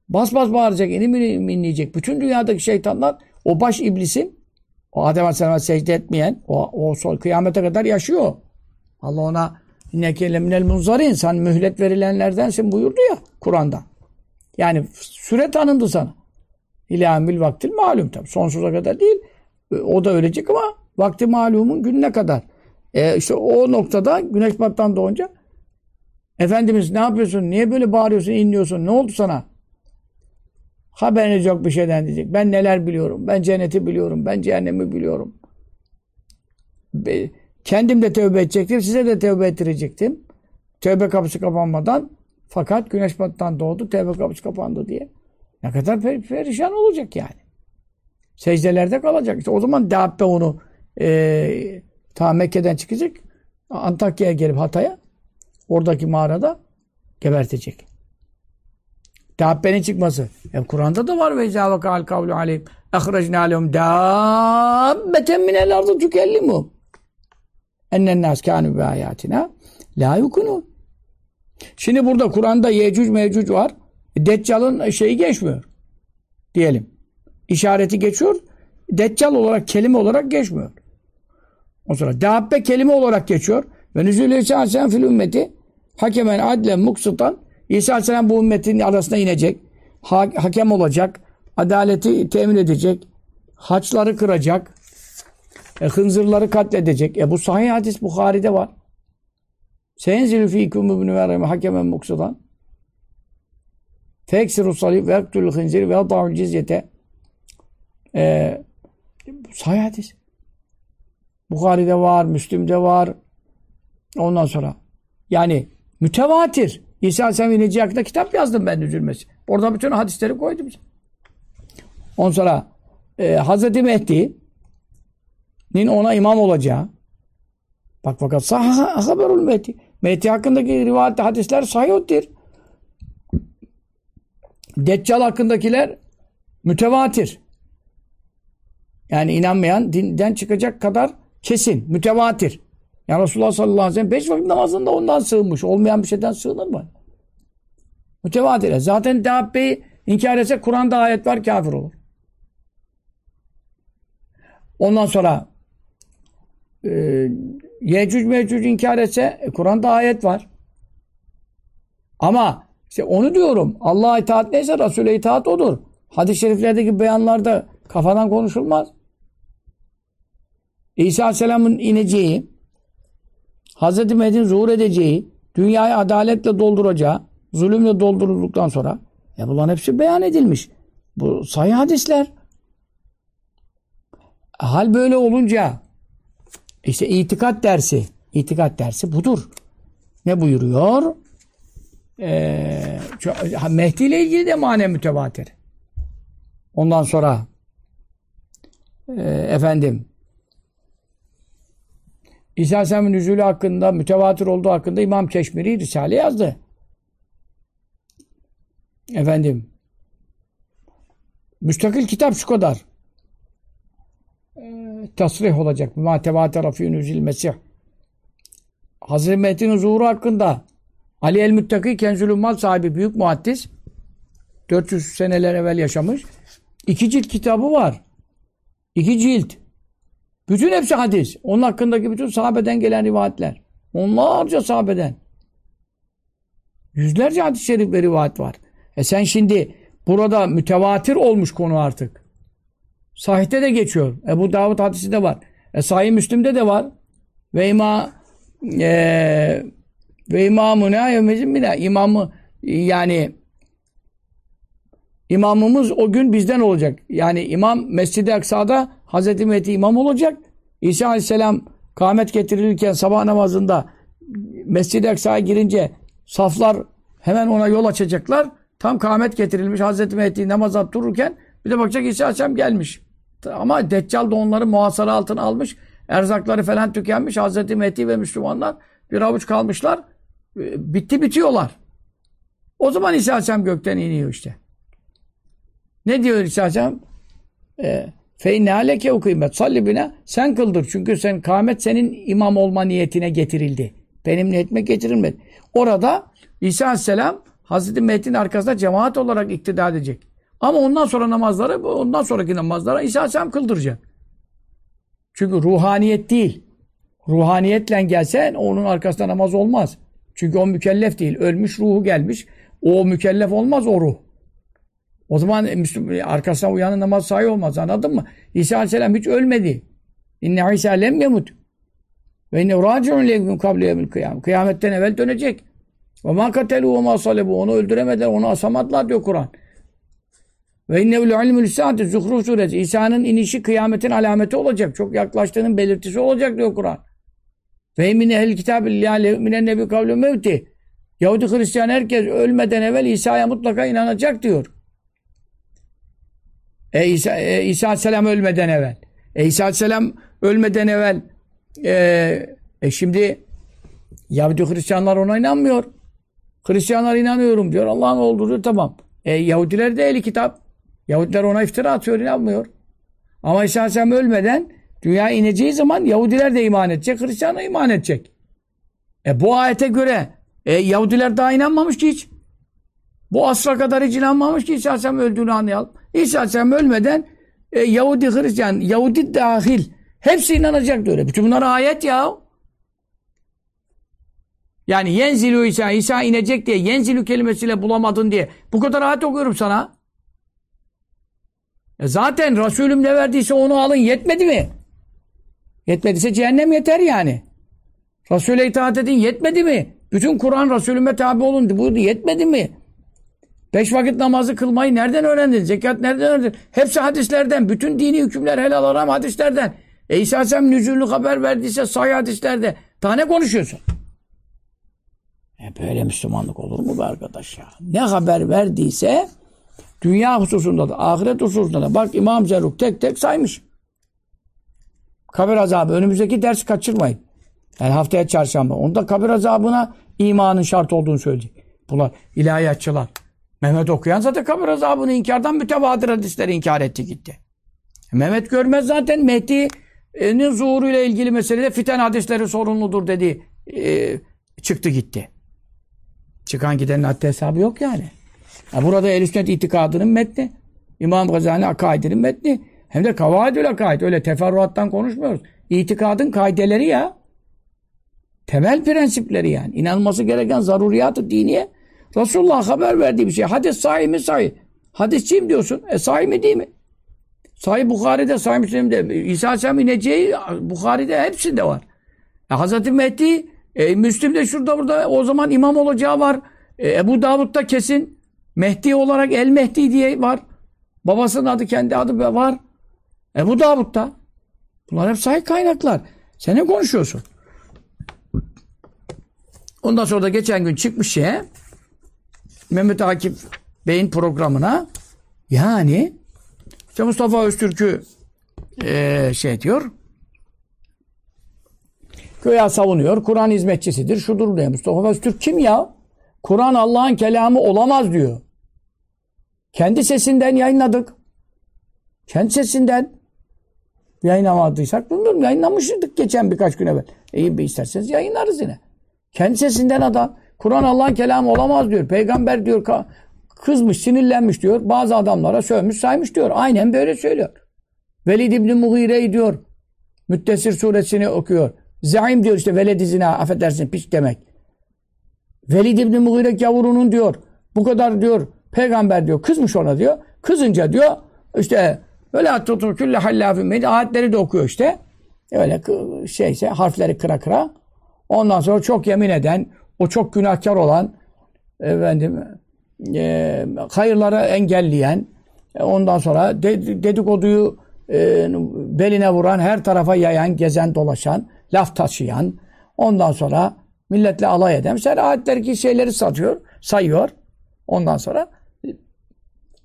Bas bas bağıracak, inim inim inleyecek. Bütün dünyadaki şeytanlar o baş iblisin o Adem Aleyhisselam'a secde etmeyen o, o sol kıyamete kadar yaşıyor. Allah ona inneke leminel munzarin sen mühlet verilenlerdensin buyurdu ya Kur'an'da. Yani süre tanındı sana. İlâmül vaktil malum tabi. Sonsuza kadar değil. O da ölecek ama vakti malumun gününe kadar. E işte o noktada güneş battan doğunca Efendimiz ne yapıyorsun? Niye böyle bağırıyorsun, inliyorsun? Ne oldu sana? Haberiniz yok bir şeyden diyecek. Ben neler biliyorum. Ben cenneti biliyorum. Ben cehennemi biliyorum. Kendim de tövbe edecektim. Size de tövbe ettirecektim. Tövbe kapısı kapanmadan Fakat güneş batıdan doğdu, tevbe kapısı kapandı diye. Ne kadar per perişan olacak yani. Secdelerde kalacak. İşte o zaman Dabbe onu e, ta Mekke'den çıkacak. Antakya'ya gelip Hatay'a oradaki mağarada gebertecek. Dabbenin çıkması. E, Kur'an'da da var ve izâ vakâ'al kavlu aleyhim ehrecnâ lehum dâbbeten minel ardı tükellimu ennen nâs kânü bi âyâtinâ lâ yukunûn. Şimdi burada Kur'an'da Yecüc Mecüc var. Deccal'ın şeyi geçmiyor. Diyelim. İşareti geçiyor. Deccal olarak, kelime olarak geçmiyor. O sonra dabbe kelime olarak geçiyor. Ve nüzûl-i İsa Aleyhisselam fil ümmeti hakemen adlen muksıtan İsa Aleyhisselam bu ümmetin arasına inecek. Ha hakem olacak. Adaleti temin edecek. Haçları kıracak. E, hınzırları katledecek. E bu sahih hadis Bukhari'de var. Seyenzilü fîkûm ibn-i Meryem hakemen muksıtan. Feksiru salib ve yaktulü hınzir ve yadâ'ul cizyete. E, sahih hadis. Bukhari'de var, Müslim'de var. Ondan sonra yani mütevatir. İsa Aleyhisselam ineceği hakkında kitap yazdım ben üzülmesi. Orada bütün hadisleri koydum. Ondan sonra e, Hazreti Mehdi'nin ona imam olacağı bak fakat sahha haberul Mehdi. Mehdi hakkındaki rivayet hadisler sahihtir. Deccal hakkındakiler mütevatir. Yani inanmayan dinden çıkacak kadar kesin, mütevatir. Yani Resulullah sallallahu aleyhi ve sellem beş vakit namazında ondan sığınmış. Olmayan bir şeyden sığınır mı? Mütevatir. Zaten Dabbe'yi inkar etse Kur'an'da ayet var kafir olur. Ondan sonra e, Yecüc Mecüc inkar etse e, Kur'an'da ayet var. Ama işte onu diyorum. Allah'a itaat neyse Resul'e itaat odur. Hadis-i şeriflerdeki beyanlarda kafadan konuşulmaz. İsa Aleyhisselam'ın ineceği, Hz. Mehdi'nin zuhur edeceği, dünyayı adaletle dolduracağı, zulümle doldurulduktan sonra e bunların hepsi beyan edilmiş. Bu sayı hadisler. Hal böyle olunca işte itikat dersi, itikat dersi budur. Ne buyuruyor? Ee, Mehdi ile ilgili de manen mütevatir. Ondan sonra e, efendim İsa Aleyhisselam'ın nüzulü hakkında, mütevatir olduğu hakkında İmam Keşmiri Risale yazdı. Efendim müstakil kitap şu kadar. E, tasrih olacak. Ma tevatera fi nüzil mesih. Hazreti Mehdi'nin zuhuru hakkında Ali el-Müttaki Kenzülü Mal sahibi büyük muhaddis 400 seneler evvel yaşamış. İki cilt kitabı var. İki cilt. Bütün hepsi hadis. Onun hakkındaki bütün sahabeden gelen rivayetler. Onlarca sahabeden. Yüzlerce hadis-i şerif ve rivayet var. E sen şimdi burada mütevatir olmuş konu artık. Sahihte de geçiyor. Ebu Davud hadisi de var. E Sahih Müslim'de de var. Ve ima e, ve imamuna yevmezin bile imamı yani imamımız o gün bizden olacak. Yani imam Mescid-i Aksa'da Hazreti Mehdi imam olacak. İsa Aleyhisselam kâhmet getirilirken sabah namazında Mescid-i Aksa'ya girince saflar hemen ona yol açacaklar. Tam kâhmet getirilmiş Hazreti Mehdi namaza dururken bir de bakacak İsa Aleyhisselam gelmiş. Ama Deccal da onları muhasara altına almış. Erzakları falan tükenmiş. Hazreti Mehdi ve Müslümanlar bir avuç kalmışlar. E, bitti bitiyorlar. O zaman İsa Aleyhisselam gökten iniyor işte. Ne diyor İsa Aleyhisselam? E, Feyne aleke kıymet. Salli Sen kıldır. Çünkü sen kâhmet senin imam olma niyetine getirildi. Benim niyetime getirilmedi. Orada İsa Aleyhisselam Hazreti Mehdi'nin arkasında cemaat olarak iktidar edecek. Ama ondan sonra namazları, ondan sonraki namazlara İsa Aleyhisselam kıldıracak. Çünkü ruhaniyet değil. Ruhaniyetle gelsen onun arkasında namaz olmaz. Çünkü o mükellef değil. Ölmüş ruhu gelmiş. O mükellef olmaz o ruh. O zaman Müslüman, arkasına uyanın namaz sahi olmaz. Anladın mı? İsa Aleyhisselam hiç ölmedi. İnne İsa lem yemut. Ve inne raciun leyküm kable yemil kıyam. Kıyametten evvel dönecek. Ve ma katelu ve ma salebu. Onu öldüremediler, onu asamadılar diyor Kur'an. Ve innehu ilmül saati Zuhruf suresi. İsa'nın inişi kıyametin alameti olacak. Çok yaklaştığının belirtisi olacak diyor Kur'an. Ve min ehl kitab minen nebi kavlu mevti. Yahudi Hristiyan herkes ölmeden evvel İsa'ya mutlaka inanacak diyor. E İsa, e, İsa Aleyhisselam ölmeden evvel. E İsa Aleyhisselam ölmeden evvel e, e şimdi Yahudi Hristiyanlar ona inanmıyor. Hristiyanlar inanıyorum diyor. Allah'ın olduğu diyor tamam. E Yahudiler de eli kitap. Yahudiler ona iftira atıyor inanmıyor. Ama İsa Aleyhisselam ölmeden dünya ineceği zaman Yahudiler de iman edecek. Hristiyanlar iman edecek. E bu ayete göre e, Yahudiler daha inanmamış ki hiç. Bu asra kadar hiç inanmamış ki İsa Aleyhisselam öldüğünü anlayalım. İsa Aleyhisselam ölmeden e, Yahudi, Hristiyan, Yahudi dahil hepsi inanacak öyle. Bütün bunlar ayet ya. Yani yenzilü İsa, İsa inecek diye yenzilü kelimesiyle bulamadın diye. Bu kadar ayet okuyorum sana. E zaten Resulüm ne verdiyse onu alın yetmedi mi? Yetmediyse cehennem yeter yani. Resul'e itaat edin yetmedi mi? Bütün Kur'an Resulüme tabi olun buyurdu yetmedi mi? Beş vakit namazı kılmayı nereden öğrendin? Zekat nereden öğrendin? Hepsi hadislerden. Bütün dini hükümler helal haram hadislerden. E İsa Aleyhisselam nüzulü haber verdiyse sahih hadislerde. Daha ne konuşuyorsun? E böyle Müslümanlık olur mu be arkadaş ya? Ne haber verdiyse dünya hususunda da ahiret hususunda da bak İmam Zerruk tek tek saymış. Kabir azabı önümüzdeki ders kaçırmayın. Yani haftaya çarşamba. Onda kabir azabına imanın şart olduğunu söyleyecek. Bunlar ilahiyatçılar. Mehmet okuyan zaten kabir azabını inkardan mütevatir hadisleri inkar etti gitti. Mehmet Görmez zaten Mehdi'nin zuhuruyla ilgili meselede fiten hadisleri sorumludur dedi. E, çıktı gitti. Çıkan gidenin haddi hesabı yok yani. Ya burada el itikadının metni. İmam Gazali akaidinin metni. Hem de kavaidül akaid. Öyle teferruattan konuşmuyoruz. İtikadın kaideleri ya. Temel prensipleri yani. İnanılması gereken zaruriyatı diniye Resulullah haber verdiği bir şey. Hadis sahih mi sahih? Hadisçiyim diyorsun. E sahih mi değil mi? Sahih Bukhari'de, Sahih Müslim'de, İsa Aleyhisselam ineceği Bukhari'de hepsinde var. E, Hazreti Mehdi, e, Müslim'de şurada burada o zaman imam olacağı var. E, Ebu Davud'da kesin Mehdi olarak El Mehdi diye var. Babasının adı, kendi adı var. Ebu Davud'da. Bunlar hep sahih kaynaklar. Sen ne konuşuyorsun? Ondan sonra da geçen gün çıkmış şeye Mehmet Akif Bey'in programına yani işte Mustafa Öztürk'ü e, şey diyor köya savunuyor. Kur'an hizmetçisidir. Şudur diyor. Mustafa Öztürk kim ya? Kur'an Allah'ın kelamı olamaz diyor. Kendi sesinden yayınladık. Kendi sesinden yayınlamadıysak bilmiyorum. Yayınlamıştık geçen birkaç gün evvel. İyi bir isterseniz yayınlarız yine. Kendi sesinden adam. Kur'an Allah'ın kelamı olamaz diyor. Peygamber diyor kızmış, sinirlenmiş diyor. Bazı adamlara sövmüş, saymış diyor. Aynen böyle söylüyor. Velid İbni Mughire diyor. Müttesir suresini okuyor. Zaim diyor işte veled izine affedersin piç demek. Velid İbni Mughire gavurunun diyor. Bu kadar diyor peygamber diyor kızmış ona diyor. Kızınca diyor işte öyle tutur külle hallafin ayetleri de okuyor işte. Öyle şeyse harfleri kıra kıra. Ondan sonra çok yemin eden, o çok günahkar olan, efendim, e, hayırları engelleyen, e, ondan sonra de, dedikoduyu e, beline vuran, her tarafa yayan, gezen, dolaşan, laf taşıyan, ondan sonra milletle alay eden, ayetleri şeyleri satıyor, sayıyor. Ondan sonra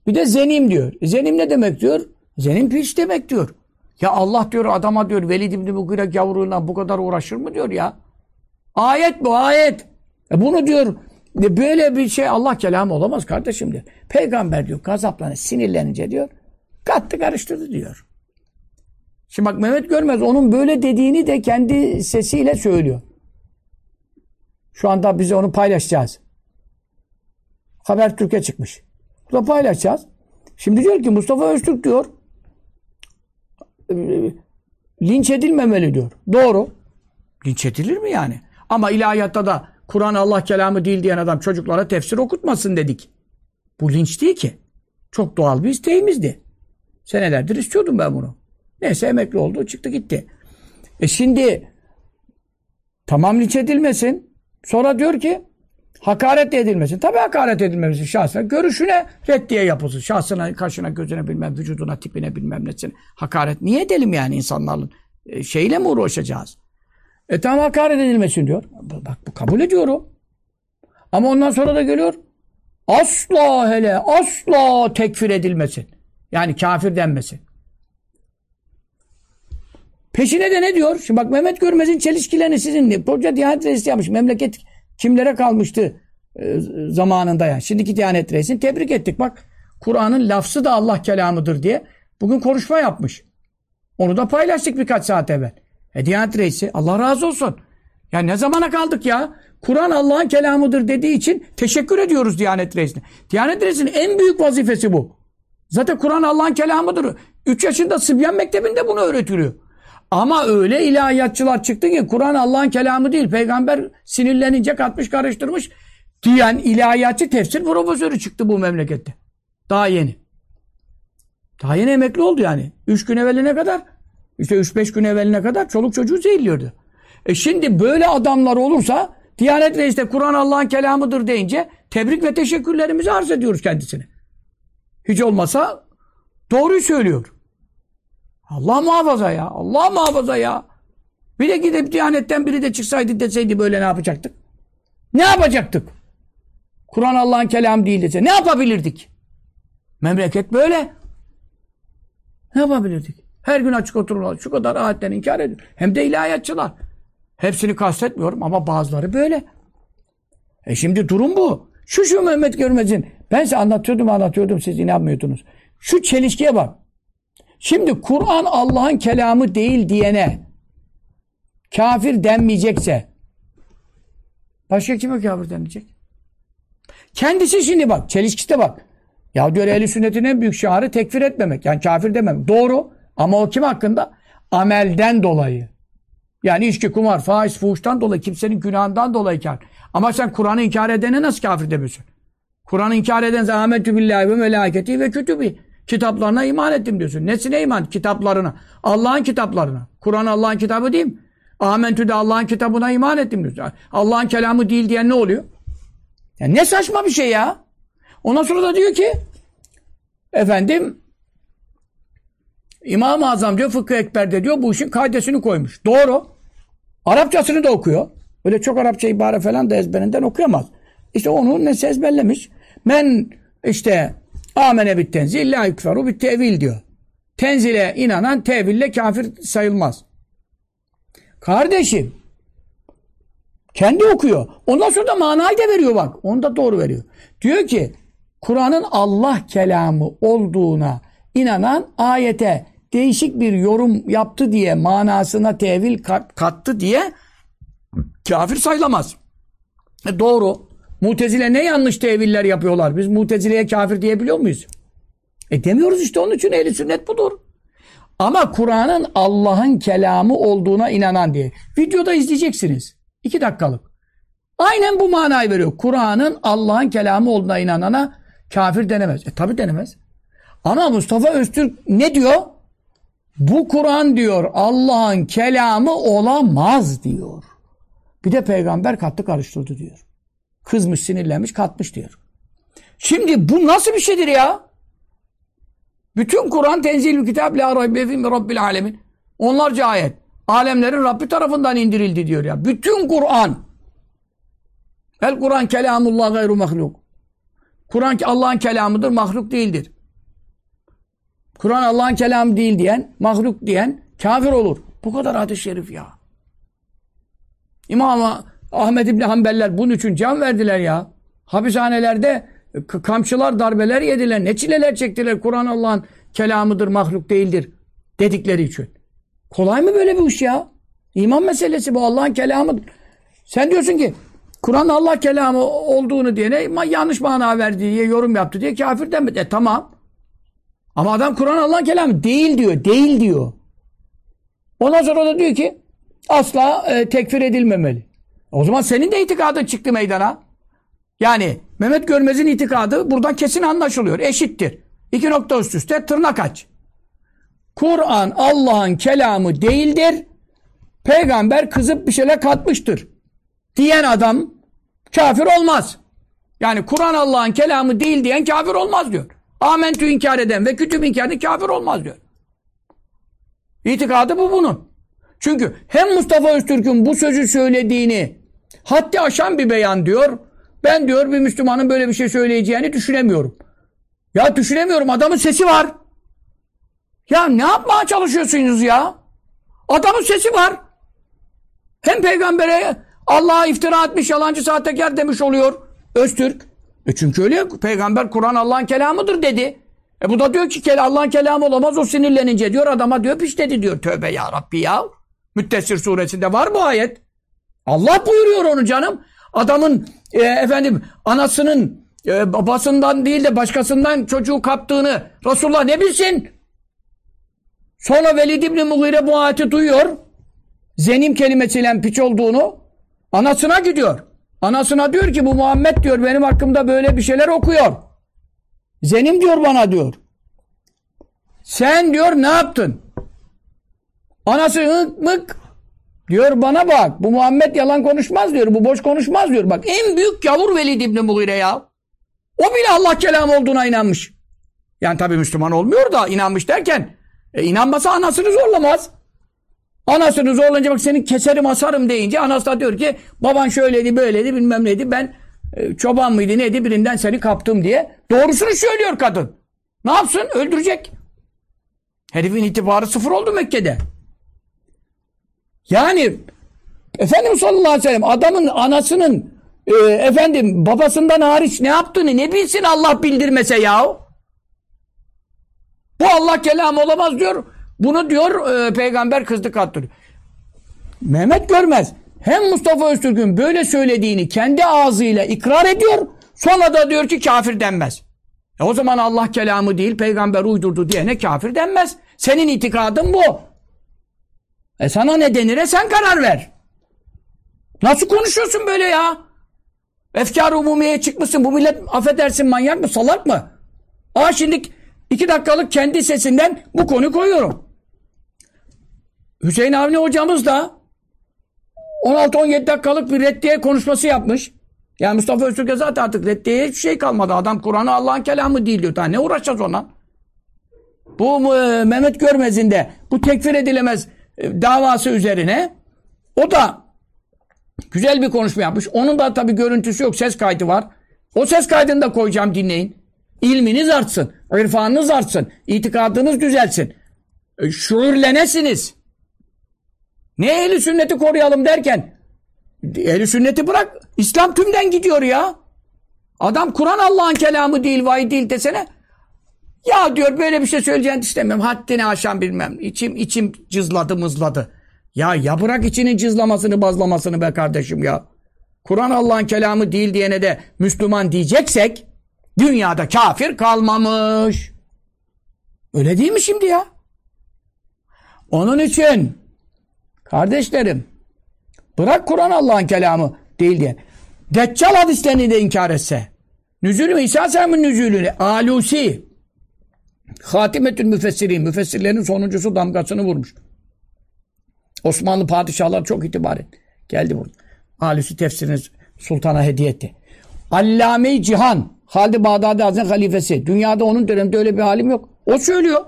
bir de zenim diyor. Zenim ne demek diyor? Zenim piç demek diyor. Ya Allah diyor adama diyor Velid İbni Mugire gavuruyla bu kadar uğraşır mı diyor ya. Ayet bu ayet. E bunu diyor e böyle bir şey Allah kelamı olamaz kardeşim diyor. Peygamber diyor gazaplanır, sinirlenince diyor kattı karıştırdı diyor. Şimdi bak Mehmet Görmez onun böyle dediğini de kendi sesiyle söylüyor. Şu anda biz onu paylaşacağız. Haber Türkiye çıkmış. Burada paylaşacağız. Şimdi diyor ki Mustafa Öztürk diyor e, linç edilmemeli diyor. Doğru. Linç edilir mi yani? Ama ilahiyatta da Kur'an Allah kelamı değil diyen adam çocuklara tefsir okutmasın dedik. Bu linç değil ki. Çok doğal bir isteğimizdi. Senelerdir istiyordum ben bunu. Neyse emekli oldu çıktı gitti. E şimdi tamam linç edilmesin. Sonra diyor ki hakaret edilmesin. Tabii hakaret edilmemesi şahsına. Görüşüne reddiye yapılsın. Şahsına, kaşına, gözüne bilmem, vücuduna, tipine bilmem nesine. Hakaret niye edelim yani insanların? E, şeyle mi uğraşacağız? E tamam hakaret edilmesin diyor. Bak bu kabul ediyorum. Ama ondan sonra da geliyor. Asla hele asla tekfir edilmesin. Yani kafir denmesin. Peşine de ne diyor? Şimdi bak Mehmet Görmez'in çelişkilerini sizin Hoca Diyanet Reisi yapmış. Memleket kimlere kalmıştı e, zamanında ya. Şimdiki Diyanet Reisi'ni tebrik ettik. Bak Kur'an'ın lafzı da Allah kelamıdır diye bugün konuşma yapmış. Onu da paylaştık birkaç saat evvel. E Diyanet Reisi Allah razı olsun. Ya ne zamana kaldık ya? Kur'an Allah'ın kelamıdır dediği için teşekkür ediyoruz Diyanet Reisi'ne. Diyanet Reisi'nin en büyük vazifesi bu. Zaten Kur'an Allah'ın kelamıdır. 3 yaşında Sıbyan Mektebi'nde bunu öğretiliyor. Ama öyle ilahiyatçılar çıktı ki Kur'an Allah'ın kelamı değil. Peygamber sinirlenince katmış karıştırmış diyen ilahiyatçı tefsir profesörü çıktı bu memlekette. Daha yeni. Daha yeni emekli oldu yani. Üç gün evveline kadar işte üç beş gün evveline kadar çoluk çocuğu zehirliyordu. E şimdi böyle adamlar olursa Diyanet Reisi de Kur'an Allah'ın kelamıdır deyince tebrik ve teşekkürlerimizi arz ediyoruz kendisine. Hiç olmasa doğruyu söylüyor. Allah muhafaza ya. Allah muhafaza ya. Bir de gidip Diyanet'ten biri de çıksaydı deseydi böyle ne yapacaktık? Ne yapacaktık? Kur'an Allah'ın kelamı değil dese. Ne yapabilirdik? Memleket böyle. Ne yapabilirdik? Her gün açık otururlar. Şu kadar ayetten inkar ediyor. Hem de ilahiyatçılar. Hepsini kastetmiyorum ama bazıları böyle. E şimdi durum bu. Şu şu Mehmet Görmez'in ben size anlatıyordum anlatıyordum siz inanmıyordunuz. Şu çelişkiye bak. Şimdi Kur'an Allah'ın kelamı değil diyene kafir denmeyecekse başka kime kafir denilecek? Kendisi şimdi bak çelişkiste bak. Ya diyor ehli sünnetin en büyük şiarı tekfir etmemek. Yani kafir dememek. Doğru. Ama o kim hakkında? Amelden dolayı. Yani içki, kumar, faiz, fuhuştan dolayı, kimsenin günahından dolayı kafir. Ama sen Kur'an'ı inkar edene nasıl kafir demiyorsun? Kur'an'ı inkar eden zahmetü billahi ve melaketi ve kütübi. Kitaplarına iman ettim diyorsun. Nesine iman? Kitaplarına. Allah'ın kitaplarına. Kur'an Allah'ın kitabı değil mi? Amentü de Allah'ın kitabına iman ettim diyorsun. Allah'ın kelamı değil diyen ne oluyor? Ya ne saçma bir şey ya. Ondan sonra da diyor ki efendim İmam-ı Azam diyor Fıkhı Ekber'de diyor bu işin kaidesini koymuş. Doğru. Arapçasını da okuyor. Öyle çok Arapça ibare falan da ezberinden okuyamaz. İşte onu ne ezberlemiş. Men işte amene bit tenzil la yükferu bit tevil diyor. Tenzile inanan teville kafir sayılmaz. Kardeşim kendi okuyor. Ondan sonra da manayı da veriyor bak. Onu da doğru veriyor. Diyor ki Kur'an'ın Allah kelamı olduğuna inanan ayete değişik bir yorum yaptı diye manasına tevil kattı diye kafir sayılamaz. E doğru. Mutezile ne yanlış teviller yapıyorlar? Biz mutezileye kafir diyebiliyor muyuz? E demiyoruz işte onun için ehli sünnet budur. Ama Kur'an'ın Allah'ın kelamı olduğuna inanan diye. Videoda izleyeceksiniz. İki dakikalık. Aynen bu manayı veriyor. Kur'an'ın Allah'ın kelamı olduğuna inanana kafir denemez. E tabi denemez. Ama Mustafa Öztürk ne diyor? Bu Kur'an diyor Allah'ın kelamı olamaz diyor. Bir de peygamber kattı karıştırdı diyor. Kızmış, sinirlenmiş, katmış diyor. Şimdi bu nasıl bir şeydir ya? Bütün Kur'an tenzil bir kitap la raybe fi rabbil alemin. Onlarca ayet. Alemlerin Rabbi tarafından indirildi diyor ya. Bütün Kur'an. El Kur'an kelamullah gayru mahluk. Kur'an Allah'ın kelamıdır, mahluk değildir. Kur'an Allah'ın kelamı değil diyen, mahluk diyen kafir olur. Bu kadar hadis-i şerif ya. İmam Ahmet İbni Hanbeller bunun için can verdiler ya. Hapishanelerde kamçılar, darbeler yediler. Ne çileler çektiler. Kur'an Allah'ın kelamıdır, mahluk değildir dedikleri için. Kolay mı böyle bir iş ya? İman meselesi bu. Allah'ın kelamıdır. Sen diyorsun ki Kur'an Allah kelamı olduğunu diyene yanlış mana verdi diye yorum yaptı diye kafir demedi. E tamam. Ama adam Kur'an Allah'ın kelamı değil diyor. Değil diyor. Ondan sonra da diyor ki asla e, tekfir edilmemeli. O zaman senin de itikadın çıktı meydana. Yani Mehmet Görmez'in itikadı buradan kesin anlaşılıyor. Eşittir. İki nokta üst üste tırnak aç. Kur'an Allah'ın kelamı değildir. Peygamber kızıp bir şeyler katmıştır. Diyen adam kafir olmaz. Yani Kur'an Allah'ın kelamı değil diyen kafir olmaz diyor. Amentü inkar eden ve kütüb inkar eden kafir olmaz diyor. İtikadı bu bunun. Çünkü hem Mustafa Öztürk'ün bu sözü söylediğini haddi aşan bir beyan diyor. Ben diyor bir Müslümanın böyle bir şey söyleyeceğini düşünemiyorum. Ya düşünemiyorum adamın sesi var. Ya ne yapmaya çalışıyorsunuz ya? Adamın sesi var. Hem peygambere Allah'a iftira etmiş, yalancı sahtekar demiş oluyor Öztürk. E çünkü öyle peygamber Kur'an Allah'ın kelamıdır dedi. E bu da diyor ki Allah'ın kelamı olamaz o sinirlenince diyor adama diyor piş dedi diyor. Tövbe ya Rabbi ya. Müttessir suresinde var bu ayet. Allah buyuruyor onu canım. Adamın e, efendim anasının e, babasından değil de başkasından çocuğu kaptığını Resulullah ne bilsin? Sonra Velid İbni Mughire bu ayeti duyuyor. Zenim kelimesiyle piç olduğunu anasına gidiyor. Anasına diyor ki bu Muhammed diyor benim hakkımda böyle bir şeyler okuyor. Zenim diyor bana diyor. Sen diyor ne yaptın? Anası hık mık diyor bana bak bu Muhammed yalan konuşmaz diyor. Bu boş konuşmaz diyor. Bak en büyük gavur Velid İbni Mughire ya. O bile Allah kelamı olduğuna inanmış. Yani tabii Müslüman olmuyor da inanmış derken e, inanmasa anasını zorlamaz. Anasını zorlayınca bak senin keserim asarım deyince anası da diyor ki baban şöyleydi böyleydi bilmem neydi ben e, çoban mıydı neydi birinden seni kaptım diye. Doğrusunu söylüyor kadın. Ne yapsın? Öldürecek. Herifin itibarı sıfır oldu Mekke'de. Yani Efendimiz sallallahu aleyhi ve sellem adamın anasının e, efendim babasından hariç ne yaptığını ne bilsin Allah bildirmese ya. Bu Allah kelamı olamaz diyor. Bunu diyor e, peygamber kızdı kattırıyor. Mehmet Görmez hem Mustafa Öztürk'ün böyle söylediğini kendi ağzıyla ikrar ediyor. Sonra da diyor ki kafir denmez. E o zaman Allah kelamı değil peygamber uydurdu diyene kafir denmez. Senin itikadın bu. E sana ne denire sen karar ver. Nasıl konuşuyorsun böyle ya? Efkar-ı umumiyeye çıkmışsın. Bu millet affedersin manyak mı salak mı? Aa şimdi iki dakikalık kendi sesinden bu konu koyuyorum. Hüseyin Avni hocamız da 16-17 dakikalık bir reddiye konuşması yapmış. Yani Mustafa Öztürk'e zaten artık reddiyeye hiçbir şey kalmadı. Adam Kur'an'ı Allah'ın kelamı değil diyor. Daha ne uğraşacağız ondan? Bu e, Mehmet Görmez'in de bu tekfir edilemez e, davası üzerine o da güzel bir konuşma yapmış. Onun da tabii görüntüsü yok. Ses kaydı var. O ses kaydını da koyacağım dinleyin. İlminiz artsın. irfanınız artsın. itikadınız düzelsin. E, şuurlenesiniz. Ne ehli sünneti koruyalım derken ehli sünneti bırak İslam tümden gidiyor ya. Adam Kur'an Allah'ın kelamı değil, vahiy değil desene. Ya diyor böyle bir şey söyleyeceğini istemiyorum. Haddini aşan bilmem. İçim içim cızladı mızladı. Ya ya bırak içinin cızlamasını bazlamasını be kardeşim ya. Kur'an Allah'ın kelamı değil diyene de Müslüman diyeceksek dünyada kafir kalmamış. Öyle değil mi şimdi ya? Onun için kardeşlerim bırak Kur'an Allah'ın kelamı değil diye. Deccal hadislerini de inkar etse. Nüzülü İsa Aleyhisselam'ın nüzülünü Alusi Hatimetül müfessirin müfessirlerin sonuncusu damgasını vurmuş. Osmanlı padişahlar çok itibar etti. Geldi burada. Alusi tefsirini sultana hediye etti. Allame-i Cihan Halid Bağdadi Hazretleri halifesi. Dünyada onun döneminde öyle bir halim yok. O söylüyor.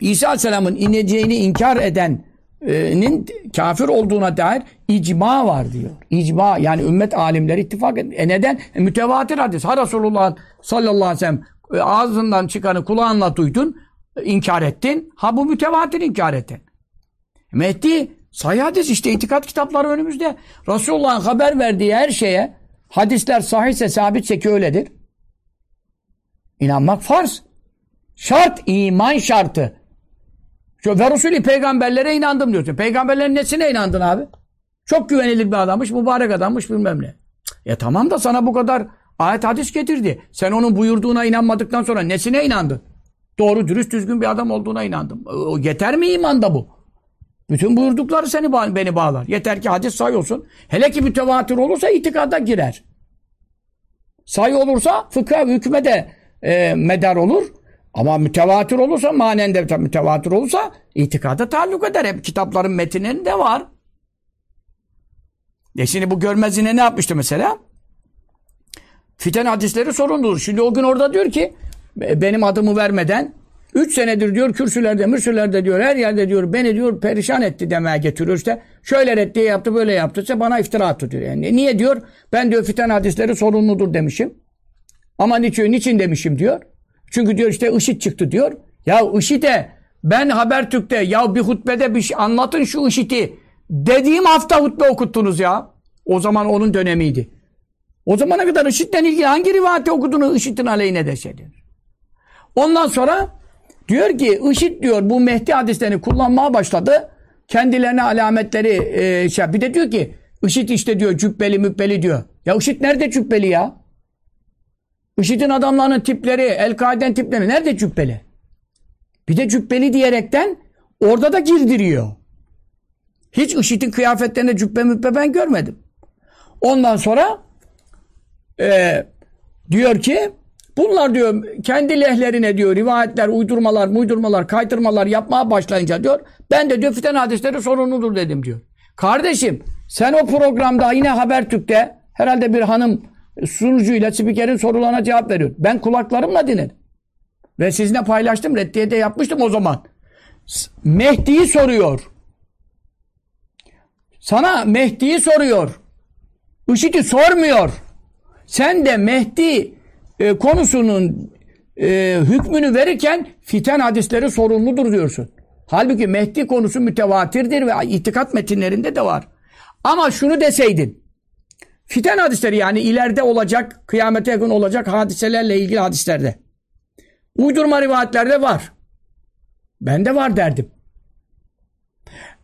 İsa Aleyhisselam'ın ineceğini inkar edenin kafir olduğuna dair icma var diyor. İcma yani ümmet alimleri ittifak ediyor. E neden? E mütevatir hadis. Ha Resulullah sallallahu aleyhi ve sellem e, ağzından çıkanı kulağınla duydun, e, inkar ettin. Ha bu mütevatir inkar ettin. Mehdi sahih hadis işte itikat kitapları önümüzde. Resulullah'ın haber verdiği her şeye hadisler sahihse sabitse ki öyledir. İnanmak farz. Şart, iman şartı. Ve Resulü peygamberlere inandım diyorsun. Peygamberlerin nesine inandın abi? Çok güvenilir bir adammış, mübarek adammış bilmem ne. Ya tamam da sana bu kadar ayet hadis getirdi. Sen onun buyurduğuna inanmadıktan sonra nesine inandın? Doğru, dürüst, düzgün bir adam olduğuna inandım. O yeter mi imanda bu? Bütün buyurdukları seni beni bağlar. Yeter ki hadis say olsun. Hele ki mütevatir olursa itikada girer. Say olursa fıkha hükme de e, medar olur. Ama mütevatir olursa manen de mütevatir olursa itikada taalluk eder. Hep kitapların metinlerinde var. E şimdi bu görmez yine ne yapmıştı mesela? Fiten hadisleri sorundur. Şimdi o gün orada diyor ki benim adımı vermeden Üç senedir diyor kürsülerde, mürsülerde diyor, her yerde diyor, beni diyor perişan etti demeye getiriyor işte. Şöyle reddiye yaptı, böyle yaptı. İşte bana iftira attı diyor. Yani niye diyor? Ben diyor fiten hadisleri sorumludur demişim. Ama niçin, niçin demişim diyor. Çünkü diyor işte IŞİD çıktı diyor. Ya IŞİD'e ben Habertürk'te ya bir hutbede bir şey anlatın şu IŞİD'i dediğim hafta hutbe okuttunuz ya. O zaman onun dönemiydi. O zamana kadar IŞİD'den ilgili hangi rivayeti okuduğunu IŞİD'in aleyhine de diyor. Ondan sonra diyor ki IŞİD diyor bu Mehdi hadislerini kullanmaya başladı. Kendilerine alametleri e, şey bir de diyor ki IŞİD işte diyor cübbeli mübbeli diyor. Ya IŞİD nerede cübbeli ya? IŞİD'in adamlarının tipleri, El-Kaide'nin tipleri nerede cübbeli? Bir de cübbeli diyerekten orada da girdiriyor. Hiç IŞİD'in kıyafetlerinde cübbe mübbe ben görmedim. Ondan sonra e, diyor ki bunlar diyor kendi lehlerine diyor rivayetler, uydurmalar, muydurmalar, kaydırmalar yapmaya başlayınca diyor ben de diyor fiten hadisleri sorumludur dedim diyor. Kardeşim sen o programda yine Habertürk'te herhalde bir hanım sunucuyla spikerin sorularına cevap veriyor. Ben kulaklarımla dinledim. Ve sizinle paylaştım. Reddiye de yapmıştım o zaman. Mehdi'yi soruyor. Sana Mehdi'yi soruyor. IŞİD'i sormuyor. Sen de Mehdi e, konusunun e, hükmünü verirken fiten hadisleri sorumludur diyorsun. Halbuki Mehdi konusu mütevatirdir ve itikat metinlerinde de var. Ama şunu deseydin. Fiten hadisleri yani ileride olacak, kıyamete yakın olacak hadiselerle ilgili hadislerde. Uydurma rivayetlerde var. Ben de var derdim.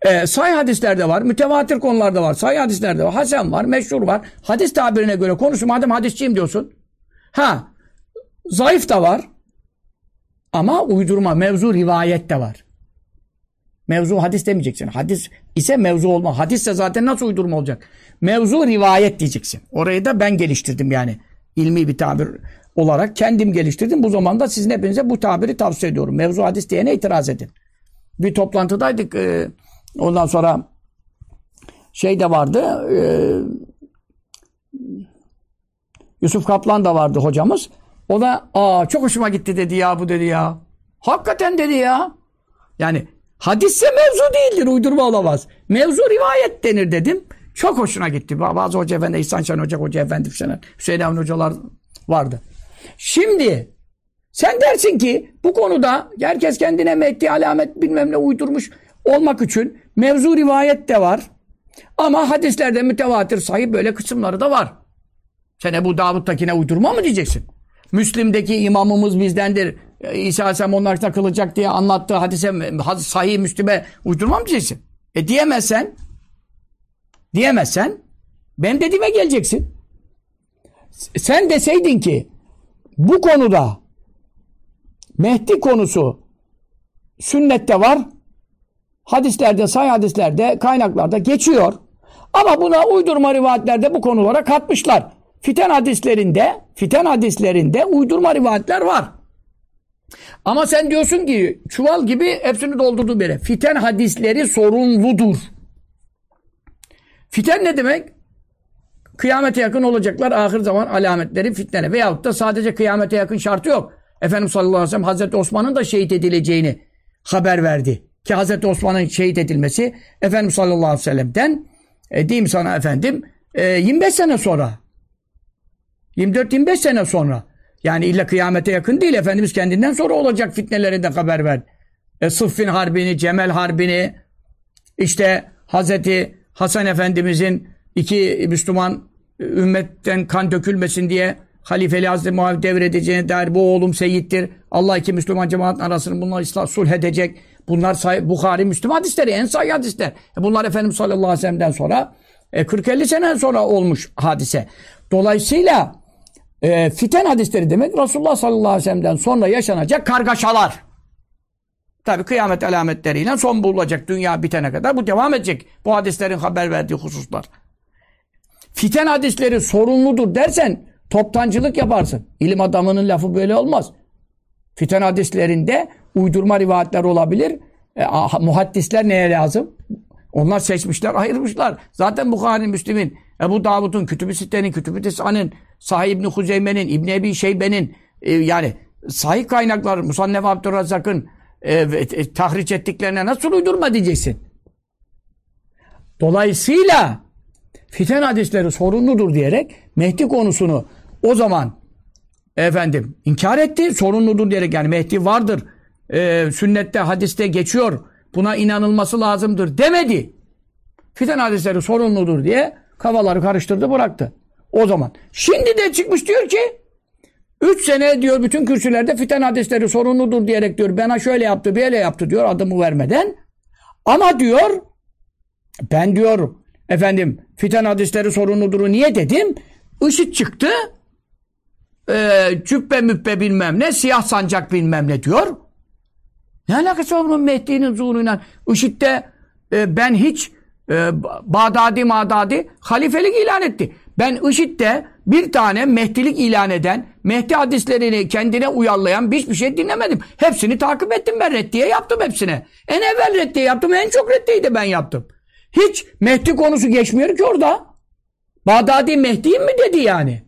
Ee, say hadislerde var, mütevatir konularda var, say hadislerde var, hasen var, meşhur var. Hadis tabirine göre konuşun madem hadisçiyim diyorsun. Ha, zayıf da var. Ama uydurma, mevzu rivayet de var. Mevzu hadis demeyeceksin. Hadis ise mevzu olma. Hadisse zaten nasıl uydurma olacak? Mevzu rivayet diyeceksin. Orayı da ben geliştirdim yani. ilmi bir tabir olarak kendim geliştirdim. Bu zamanda sizin hepinize bu tabiri tavsiye ediyorum. Mevzu hadis diyene itiraz edin. Bir toplantıdaydık. E, ondan sonra şey de vardı. E, Yusuf Kaplan da vardı hocamız. O da aa çok hoşuma gitti dedi ya bu dedi ya. Hakikaten dedi ya. Yani hadisse mevzu değildir uydurma olamaz. Mevzu rivayet denir dedim. Çok hoşuna gitti. Bazı hoca efendi, İhsan Şen Hoca, Hoca Efendi Hüseyin, Hüseyin Avni hocalar vardı. Şimdi sen dersin ki bu konuda herkes kendine Mehdi alamet bilmem ne uydurmuş olmak için mevzu rivayet de var. Ama hadislerde mütevatir sahip böyle kısımları da var. Sen Ebu Davud'takine uydurma mı diyeceksin? Müslim'deki imamımız bizdendir. İsa Aleyhisselam onlar takılacak diye anlattığı hadise sahih Müslim'e uydurma mı diyeceksin? E diyemezsen diyemezsen benim dediğime geleceksin. Sen deseydin ki bu konuda Mehdi konusu sünnette var. Hadislerde, say hadislerde, kaynaklarda geçiyor. Ama buna uydurma rivayetlerde bu konulara katmışlar. Fiten hadislerinde, fiten hadislerinde uydurma rivayetler var. Ama sen diyorsun ki çuval gibi hepsini doldurdu biri. Fiten hadisleri sorumludur. Fiten ne demek? Kıyamete yakın olacaklar ahir zaman alametleri fitnene. Veyahut da sadece kıyamete yakın şartı yok. Efendimiz sallallahu aleyhi ve sellem Hazreti Osman'ın da şehit edileceğini haber verdi. Ki Hazreti Osman'ın şehit edilmesi Efendimiz sallallahu aleyhi ve sellem'den e, diyeyim sana efendim e, 25 sene sonra 24-25 sene sonra yani illa kıyamete yakın değil Efendimiz kendinden sonra olacak fitnelerinden haber verdi. E, Sıffin Harbi'ni, Cemel Harbi'ni işte Hazreti Hasan Efendimizin iki Müslüman e, ümmetten kan dökülmesin diye halifeli Hazreti Muhammed devredeceğine dair bu oğlum seyittir. Allah iki Müslüman cemaat arasını bunlar ıslah sulh edecek. Bunlar say Bukhari Müslüman hadisleri en sahih hadisler. E bunlar Efendimiz sallallahu aleyhi ve sellem'den sonra e, 40-50 sene sonra olmuş hadise. Dolayısıyla e, fiten hadisleri demek Resulullah sallallahu aleyhi ve sellem'den sonra yaşanacak kargaşalar. Tabi kıyamet alametleriyle son bulacak dünya bitene kadar bu devam edecek. Bu hadislerin haber verdiği hususlar. Fiten hadisleri sorumludur dersen toptancılık yaparsın. İlim adamının lafı böyle olmaz. Fiten hadislerinde uydurma rivayetler olabilir. E, muhaddisler neye lazım? Onlar seçmişler, ayırmışlar. Zaten Bukhari, Müslim'in, Ebu Davud'un, Kütüb-i Sitte'nin, Kütüb-i Tis'an'ın, Sahih İbni Huzeyme'nin, İbni Ebi Şeybe'nin e, yani sahih kaynaklar Musannef Abdurrazak'ın e, e, tahriç ettiklerine nasıl uydurma diyeceksin? Dolayısıyla fiten hadisleri sorunludur diyerek Mehdi konusunu o zaman efendim inkar etti. Sorunludur diyerek yani Mehdi vardır. E, sünnette, hadiste geçiyor. Buna inanılması lazımdır demedi. Fiten hadisleri sorunludur diye kafaları karıştırdı bıraktı. O zaman. Şimdi de çıkmış diyor ki 3 sene diyor bütün kürsülerde fiten hadisleri sorunludur diyerek diyor bana şöyle yaptı böyle yaptı diyor adımı vermeden. Ama diyor ben diyor efendim fiten hadisleri sorunludur niye dedim? IŞİD çıktı e, cübbe mübbe bilmem ne siyah sancak bilmem ne diyor. Ne alakası var bunun Mehdi'nin zuhuruyla? IŞİD'de e, ben hiç e, Bağdadi Madadi halifelik ilan etti. Ben IŞİD'de bir tane Mehdilik ilan eden, Mehdi hadislerini kendine uyarlayan hiçbir şey dinlemedim. Hepsini takip ettim ben reddiye yaptım hepsine. En evvel reddiye yaptım, en çok reddiyeyi de ben yaptım. Hiç Mehdi konusu geçmiyor ki orada. Bağdadi Mehdi'yim mi dedi yani.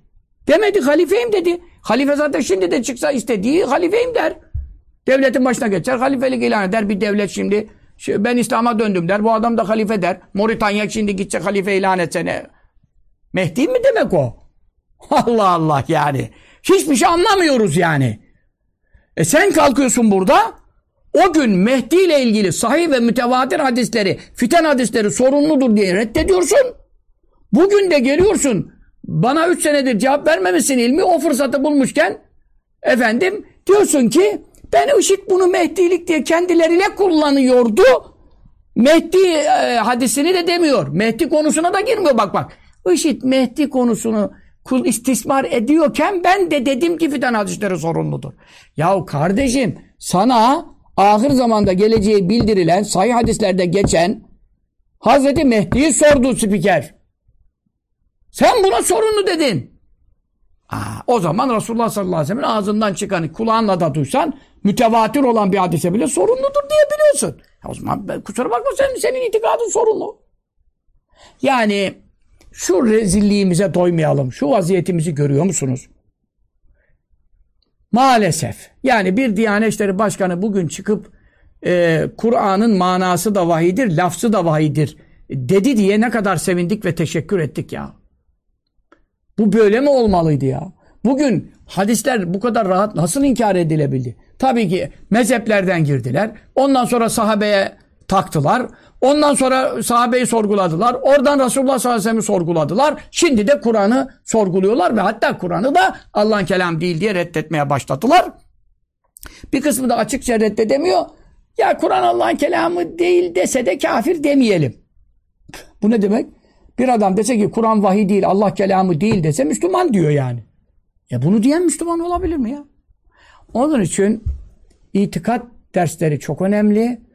Demedi halifeyim dedi. Halife zaten şimdi de çıksa istediği halifeyim der. Devletin başına geçer, halifelik ilan eder. Bir devlet şimdi ben İslam'a döndüm der. Bu adam da halife der. Moritanya şimdi gidecek halife ilan etsene. Mehdi mi demek o? Allah Allah yani. Hiçbir şey anlamıyoruz yani. E sen kalkıyorsun burada o gün Mehdi ile ilgili sahih ve mütevatir hadisleri, fiten hadisleri sorunludur diye reddediyorsun. Bugün de geliyorsun bana üç senedir cevap vermemişsin ilmi o fırsatı bulmuşken efendim diyorsun ki ben IŞİD bunu Mehdilik diye kendilerine kullanıyordu. Mehdi e, hadisini de demiyor. Mehdi konusuna da girmiyor bak bak. IŞİD Mehdi konusunu kul istismar ediyorken ben de dedim ki fidan hadisleri sorumludur. Yahu kardeşim sana ahir zamanda geleceği bildirilen sahih hadislerde geçen Hazreti Mehdi'yi sordu spiker. Sen buna sorunlu dedin. Aa, o zaman Resulullah sallallahu aleyhi ve sellem'in ağzından çıkanı kulağınla da duysan mütevatir olan bir hadise bile sorunludur diyebiliyorsun. O zaman kusura bakma senin, senin itikadın sorunlu. Yani şu rezilliğimize doymayalım. Şu vaziyetimizi görüyor musunuz? Maalesef. Yani bir Diyanet İşleri Başkanı bugün çıkıp e, Kur'an'ın manası da vahidir, lafzı da vahidir dedi diye ne kadar sevindik ve teşekkür ettik ya. Bu böyle mi olmalıydı ya? Bugün hadisler bu kadar rahat nasıl inkar edilebildi? Tabii ki mezheplerden girdiler. Ondan sonra sahabeye taktılar. Ondan sonra sahabeyi sorguladılar. Oradan Resulullah sallallahu aleyhi ve sellem'i sorguladılar. Şimdi de Kur'an'ı sorguluyorlar ve hatta Kur'an'ı da Allah'ın kelam değil diye reddetmeye başladılar. Bir kısmı da açıkça reddedemiyor. Ya Kur'an Allah'ın kelamı değil dese de kafir demeyelim. Bu ne demek? Bir adam dese ki Kur'an vahiy değil, Allah kelamı değil dese Müslüman diyor yani. Ya bunu diyen Müslüman olabilir mi ya? Onun için itikat dersleri çok önemli.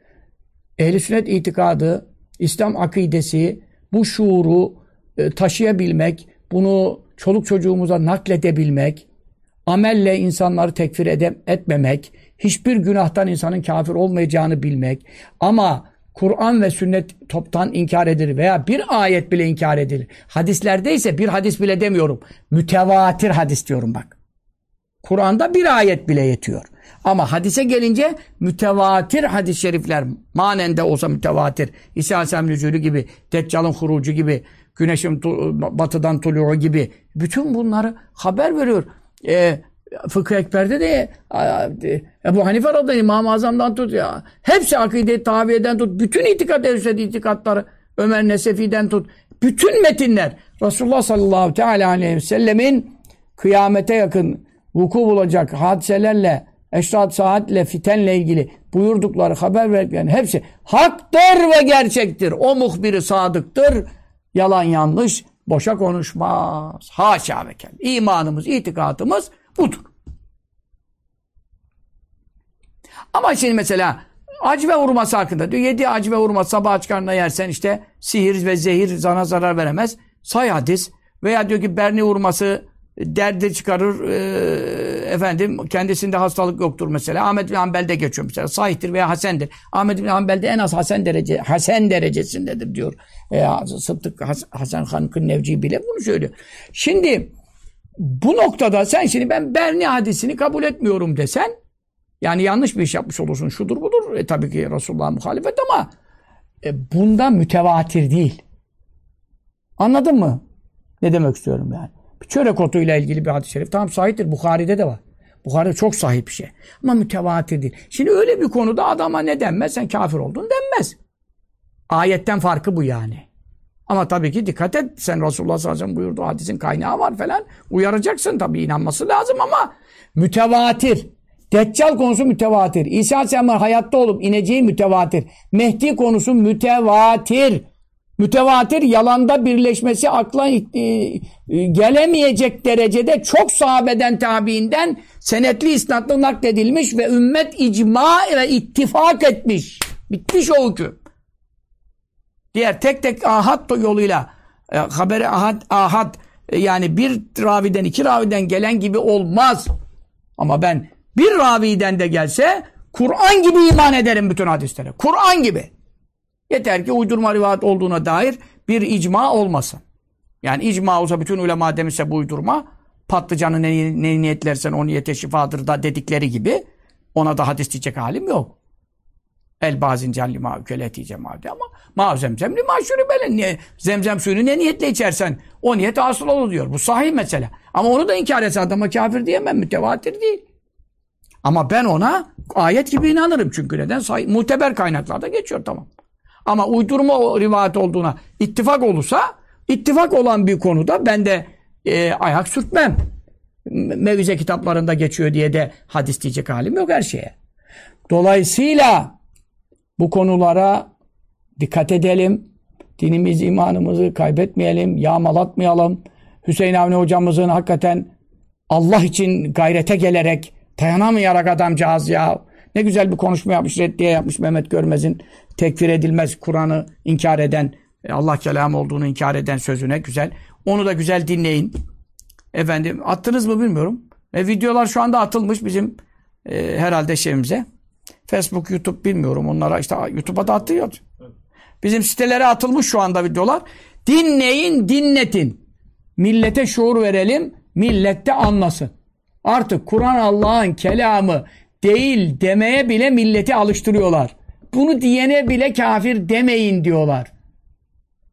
Ehl-i sünnet itikadı, İslam akidesi, bu şuuru e, taşıyabilmek, bunu çoluk çocuğumuza nakledebilmek, amelle insanları tekfir ede, etmemek, hiçbir günahtan insanın kafir olmayacağını bilmek ama Kur'an ve sünnet toptan inkar edilir veya bir ayet bile inkar edilir. Hadislerde ise bir hadis bile demiyorum. Mütevatir hadis diyorum bak. Kur'an'da bir ayet bile yetiyor. Ama hadise gelince mütevatir hadis-i şerifler manen de olsa mütevatir. İsa Aleyhisselam nüzulü gibi, Deccal'ın hurucu gibi, güneşin batıdan tuluğu gibi bütün bunları haber veriyor. Ee, Fıkıh Ekber'de de Ebu Hanife radıyallahu İmam-ı Azam'dan tut ya. Hepsi akide taviyeden tut. Bütün itikat erişed itikatları Ömer Nesefi'den tut. Bütün metinler Resulullah sallallahu teala aleyhi ve sellemin kıyamete yakın vuku bulacak hadiselerle eşrat saatle fitenle ilgili buyurdukları haber verdiklerin hepsi haktır ve gerçektir. O muhbiri sadıktır. Yalan yanlış boşa konuşmaz. Haşa ve kel. İmanımız, itikadımız budur. Ama şimdi mesela acı ve hurması hakkında diyor. Yedi acı ve hurma sabah aç karnına yersen işte sihir ve zehir sana zarar veremez. Say hadis. Veya diyor ki berni hurması derdi çıkarır. E, efendim kendisinde hastalık yoktur mesela. Ahmet bin Hanbel'de geçiyor mesela. Sahihtir veya hasendir. Ahmet bin Hanbel'de en az hasen derece hasen derecesindedir diyor. E, Sıddık Has Hasan Hankın Nevci bile bunu söylüyor. Şimdi bu noktada sen şimdi ben Berni hadisini kabul etmiyorum desen yani yanlış bir iş yapmış olursun. Şudur budur. E, tabii ki Resulullah'a muhalefet ama e, bunda mütevatir değil. Anladın mı? Ne demek istiyorum yani? Çörek otuyla ilgili bir hadis-i şerif. Tamam sahiptir. Bukhari'de de var. Bukhari çok sahip bir şey. Ama mütevatir değil. Şimdi öyle bir konuda adama ne denmez? Sen kafir oldun denmez. Ayetten farkı bu yani. Ama tabii ki dikkat et. Sen Resulullah sallallahu aleyhi ve sellem buyurdu hadisin kaynağı var falan. Uyaracaksın tabii inanması lazım ama mütevatir. Deccal konusu mütevatir. İsa Aleyhisselam hayatta olup ineceği mütevatir. Mehdi konusu mütevatir. Mütevatir yalanda birleşmesi akla e, e, gelemeyecek derecede çok sahabeden tabiinden senetli isnatlı nakledilmiş ve ümmet icma ile ittifak etmiş. Bitmiş o hüküm. Diğer tek tek ahad yoluyla e, haberi ahad, ahad yani bir raviden iki raviden gelen gibi olmaz. Ama ben bir raviden de gelse Kur'an gibi iman ederim bütün hadislere. Kur'an gibi. Yeter ki uydurma rivayet olduğuna dair bir icma olmasın. Yani icma olsa bütün ulema demişse bu uydurma patlıcanı ne, ne niyetlersen o niyete şifadır da dedikleri gibi ona da hadis diyecek halim yok. El bazin can lima ükeleti cemaati ama ma zemzem lima şuribele niye zemzem suyunu ne niyetle içersen o niyet asıl olur diyor. Bu sahih mesele. Ama onu da inkar etse adama kafir diyemem mütevatir değil. Ama ben ona ayet gibi inanırım çünkü neden? Sahih, muteber kaynaklarda geçiyor tamam. Ama uydurma rivayet olduğuna ittifak olursa ittifak olan bir konuda ben de e, ayak sürtmem. Mevize kitaplarında geçiyor diye de hadis diyecek halim yok her şeye. Dolayısıyla bu konulara dikkat edelim. Dinimiz, imanımızı kaybetmeyelim, yağmalatmayalım. Hüseyin Avni hocamızın hakikaten Allah için gayrete gelerek dayanamayarak adamcağız ya. Ne güzel bir konuşma yapmış, reddiye yapmış Mehmet Görmez'in tekfir edilmez Kur'an'ı inkar eden, e, Allah kelamı olduğunu inkar eden sözüne güzel. Onu da güzel dinleyin. Efendim attınız mı bilmiyorum. E, videolar şu anda atılmış bizim e, herhalde şeyimize. Facebook, YouTube bilmiyorum. Onlara işte YouTube'a da atıyor. Bizim sitelere atılmış şu anda videolar. Dinleyin, dinletin. Millete şuur verelim, millette anlasın. Artık Kur'an Allah'ın kelamı değil demeye bile milleti alıştırıyorlar. Bunu diyene bile kafir demeyin diyorlar.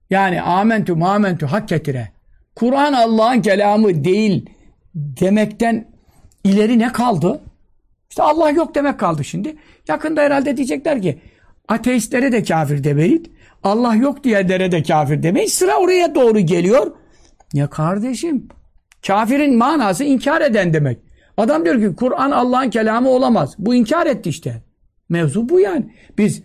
Yani amentü mamentü hak getire. Kur'an Allah'ın kelamı değil demekten ileri ne kaldı? İşte Allah yok demek kaldı şimdi. Yakında herhalde diyecekler ki ateistlere de kafir demeyin. Allah yok diyenlere de kafir demeyin. Sıra oraya doğru geliyor. Ya kardeşim kafirin manası inkar eden demek. Adam diyor ki Kur'an Allah'ın kelamı olamaz. Bu inkar etti işte. Mevzu bu yani. Biz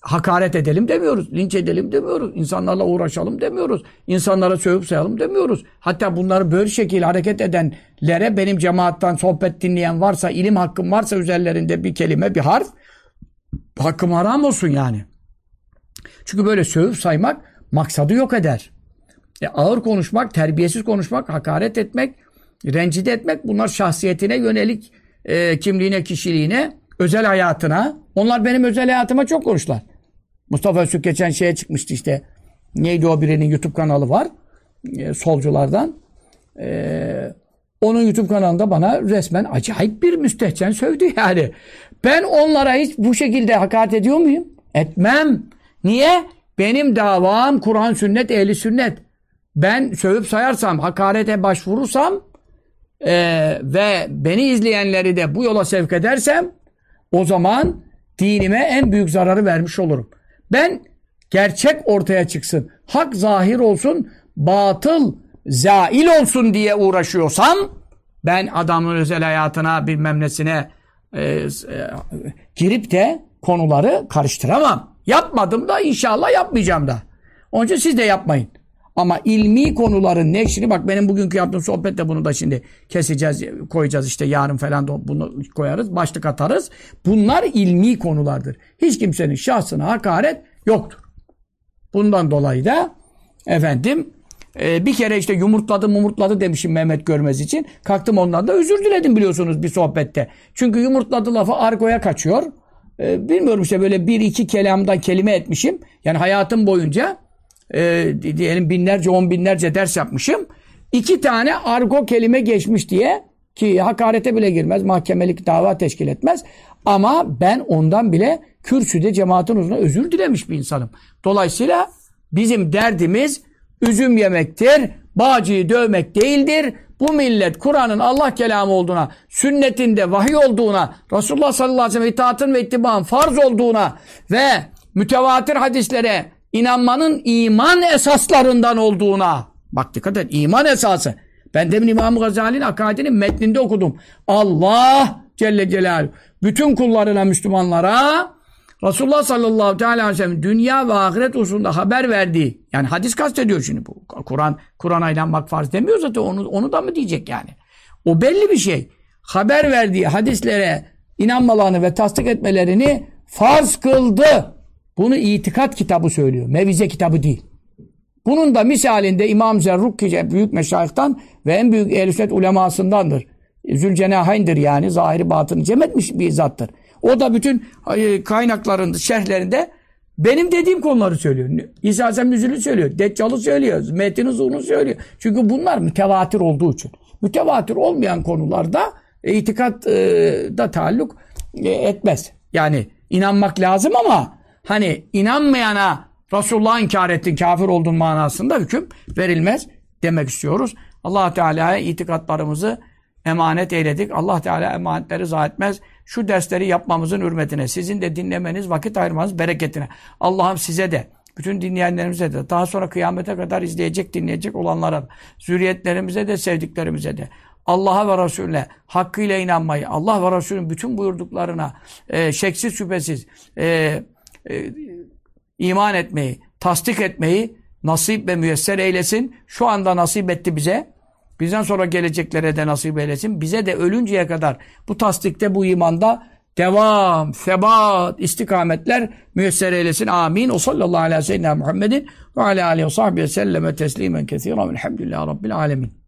hakaret edelim demiyoruz. Linç edelim demiyoruz. insanlarla uğraşalım demiyoruz. insanlara sövüp sayalım demiyoruz. Hatta bunları böyle şekilde hareket edenlere benim cemaattan sohbet dinleyen varsa, ilim hakkım varsa üzerlerinde bir kelime, bir harf hakkım haram olsun yani. Çünkü böyle sövüp saymak maksadı yok eder. E, ağır konuşmak, terbiyesiz konuşmak, hakaret etmek, rencide etmek bunlar şahsiyetine yönelik e, kimliğine, kişiliğine, özel hayatına. Onlar benim özel hayatıma çok konuşlar. Mustafa Öztürk geçen şeye çıkmıştı işte. Neydi o birinin YouTube kanalı var. E, solculardan. E, onun YouTube kanalında bana resmen acayip bir müstehcen sövdü yani. Ben onlara hiç bu şekilde hakaret ediyor muyum? Etmem. Niye? Benim davam Kur'an, sünnet, ehli sünnet. Ben sövüp sayarsam, hakarete başvurursam e, ve beni izleyenleri de bu yola sevk edersem o zaman dinime en büyük zararı vermiş olurum. Ben gerçek ortaya çıksın, hak zahir olsun, batıl zail olsun diye uğraşıyorsam ben adamın özel hayatına bilmem nesine e, e, girip de konuları karıştıramam. Yapmadım da inşallah yapmayacağım da. Onun için siz de yapmayın. Ama ilmi konuların neşri bak benim bugünkü yaptığım sohbette bunu da şimdi keseceğiz, koyacağız işte yarın falan da bunu koyarız, başlık atarız. Bunlar ilmi konulardır. Hiç kimsenin şahsına hakaret yoktur. Bundan dolayı da efendim e, bir kere işte yumurtladı mumurtladı demişim Mehmet Görmez için. Kalktım ondan da özür diledim biliyorsunuz bir sohbette. Çünkü yumurtladı lafı argoya kaçıyor. E, bilmiyorum işte böyle bir iki kelamda kelime etmişim. Yani hayatım boyunca e, diyelim binlerce on binlerce ders yapmışım. iki tane argo kelime geçmiş diye ki hakarete bile girmez, mahkemelik dava teşkil etmez. Ama ben ondan bile kürsüde cemaatin huzuruna özür dilemiş bir insanım. Dolayısıyla bizim derdimiz üzüm yemektir, bağcıyı dövmek değildir. Bu millet Kur'an'ın Allah kelamı olduğuna, sünnetinde vahiy olduğuna, Resulullah sallallahu aleyhi ve sellem itaatın ve ittibaın farz olduğuna ve mütevatir hadislere inanmanın iman esaslarından olduğuna. Bak dikkat et, iman esası. Ben demin İmam Gazali'nin akadinin metninde okudum. Allah Celle Celaluhu bütün kullarına, Müslümanlara Resulullah sallallahu teala aleyhi ve sellem dünya ve ahiret hususunda haber verdiği yani hadis kastediyor şimdi bu. Kur'an Kur'an'a inanmak farz demiyor zaten onu, onu da mı diyecek yani. O belli bir şey. Haber verdiği hadislere inanmalarını ve tasdik etmelerini farz kıldı. Bunu itikat kitabı söylüyor. Mevize kitabı değil. Bunun da misalinde İmam Zerrukki büyük meşayihtan ve en büyük ehl ulemasındandır. Zülcenahayn'dir yani. Zahiri batını cem etmiş bir zattır. O da bütün kaynaklarında, şerhlerinde benim dediğim konuları söylüyor. İsa Aleyhisselam nüzülü söylüyor. Deccal'ı söylüyor. Metin Zuhur'u söylüyor. Çünkü bunlar mütevatir olduğu için. Mütevatir olmayan konularda itikat e, da taalluk e, etmez. Yani inanmak lazım ama hani inanmayana Resulullah'ı inkar ettin, kafir oldun manasında hüküm verilmez demek istiyoruz. allah Teala'ya itikatlarımızı emanet eyledik. Allah Teala emanetleri zayi. Şu dersleri yapmamızın hürmetine, sizin de dinlemeniz, vakit ayırmanız bereketine. Allah'ım size de, bütün dinleyenlerimize de, daha sonra kıyamete kadar izleyecek, dinleyecek olanlara, zürriyetlerimize de, sevdiklerimize de, Allah'a ve Resulüne hakkıyla inanmayı, Allah ve Resulün bütün buyurduklarına e, şeksiz şüphesiz e, e, iman etmeyi, tasdik etmeyi nasip ve müyesser eylesin. Şu anda nasip etti bize. Bizden sonra geleceklere de nasip eylesin. Bize de ölünceye kadar bu tasdikte, bu imanda devam, sebat, istikametler müyesser eylesin. Amin. O sallallahu aleyhi ve sellem Muhammedin ve aleyhi ve sahbihi selleme teslimen kethiren. Elhamdülillahi Rabbil alemin.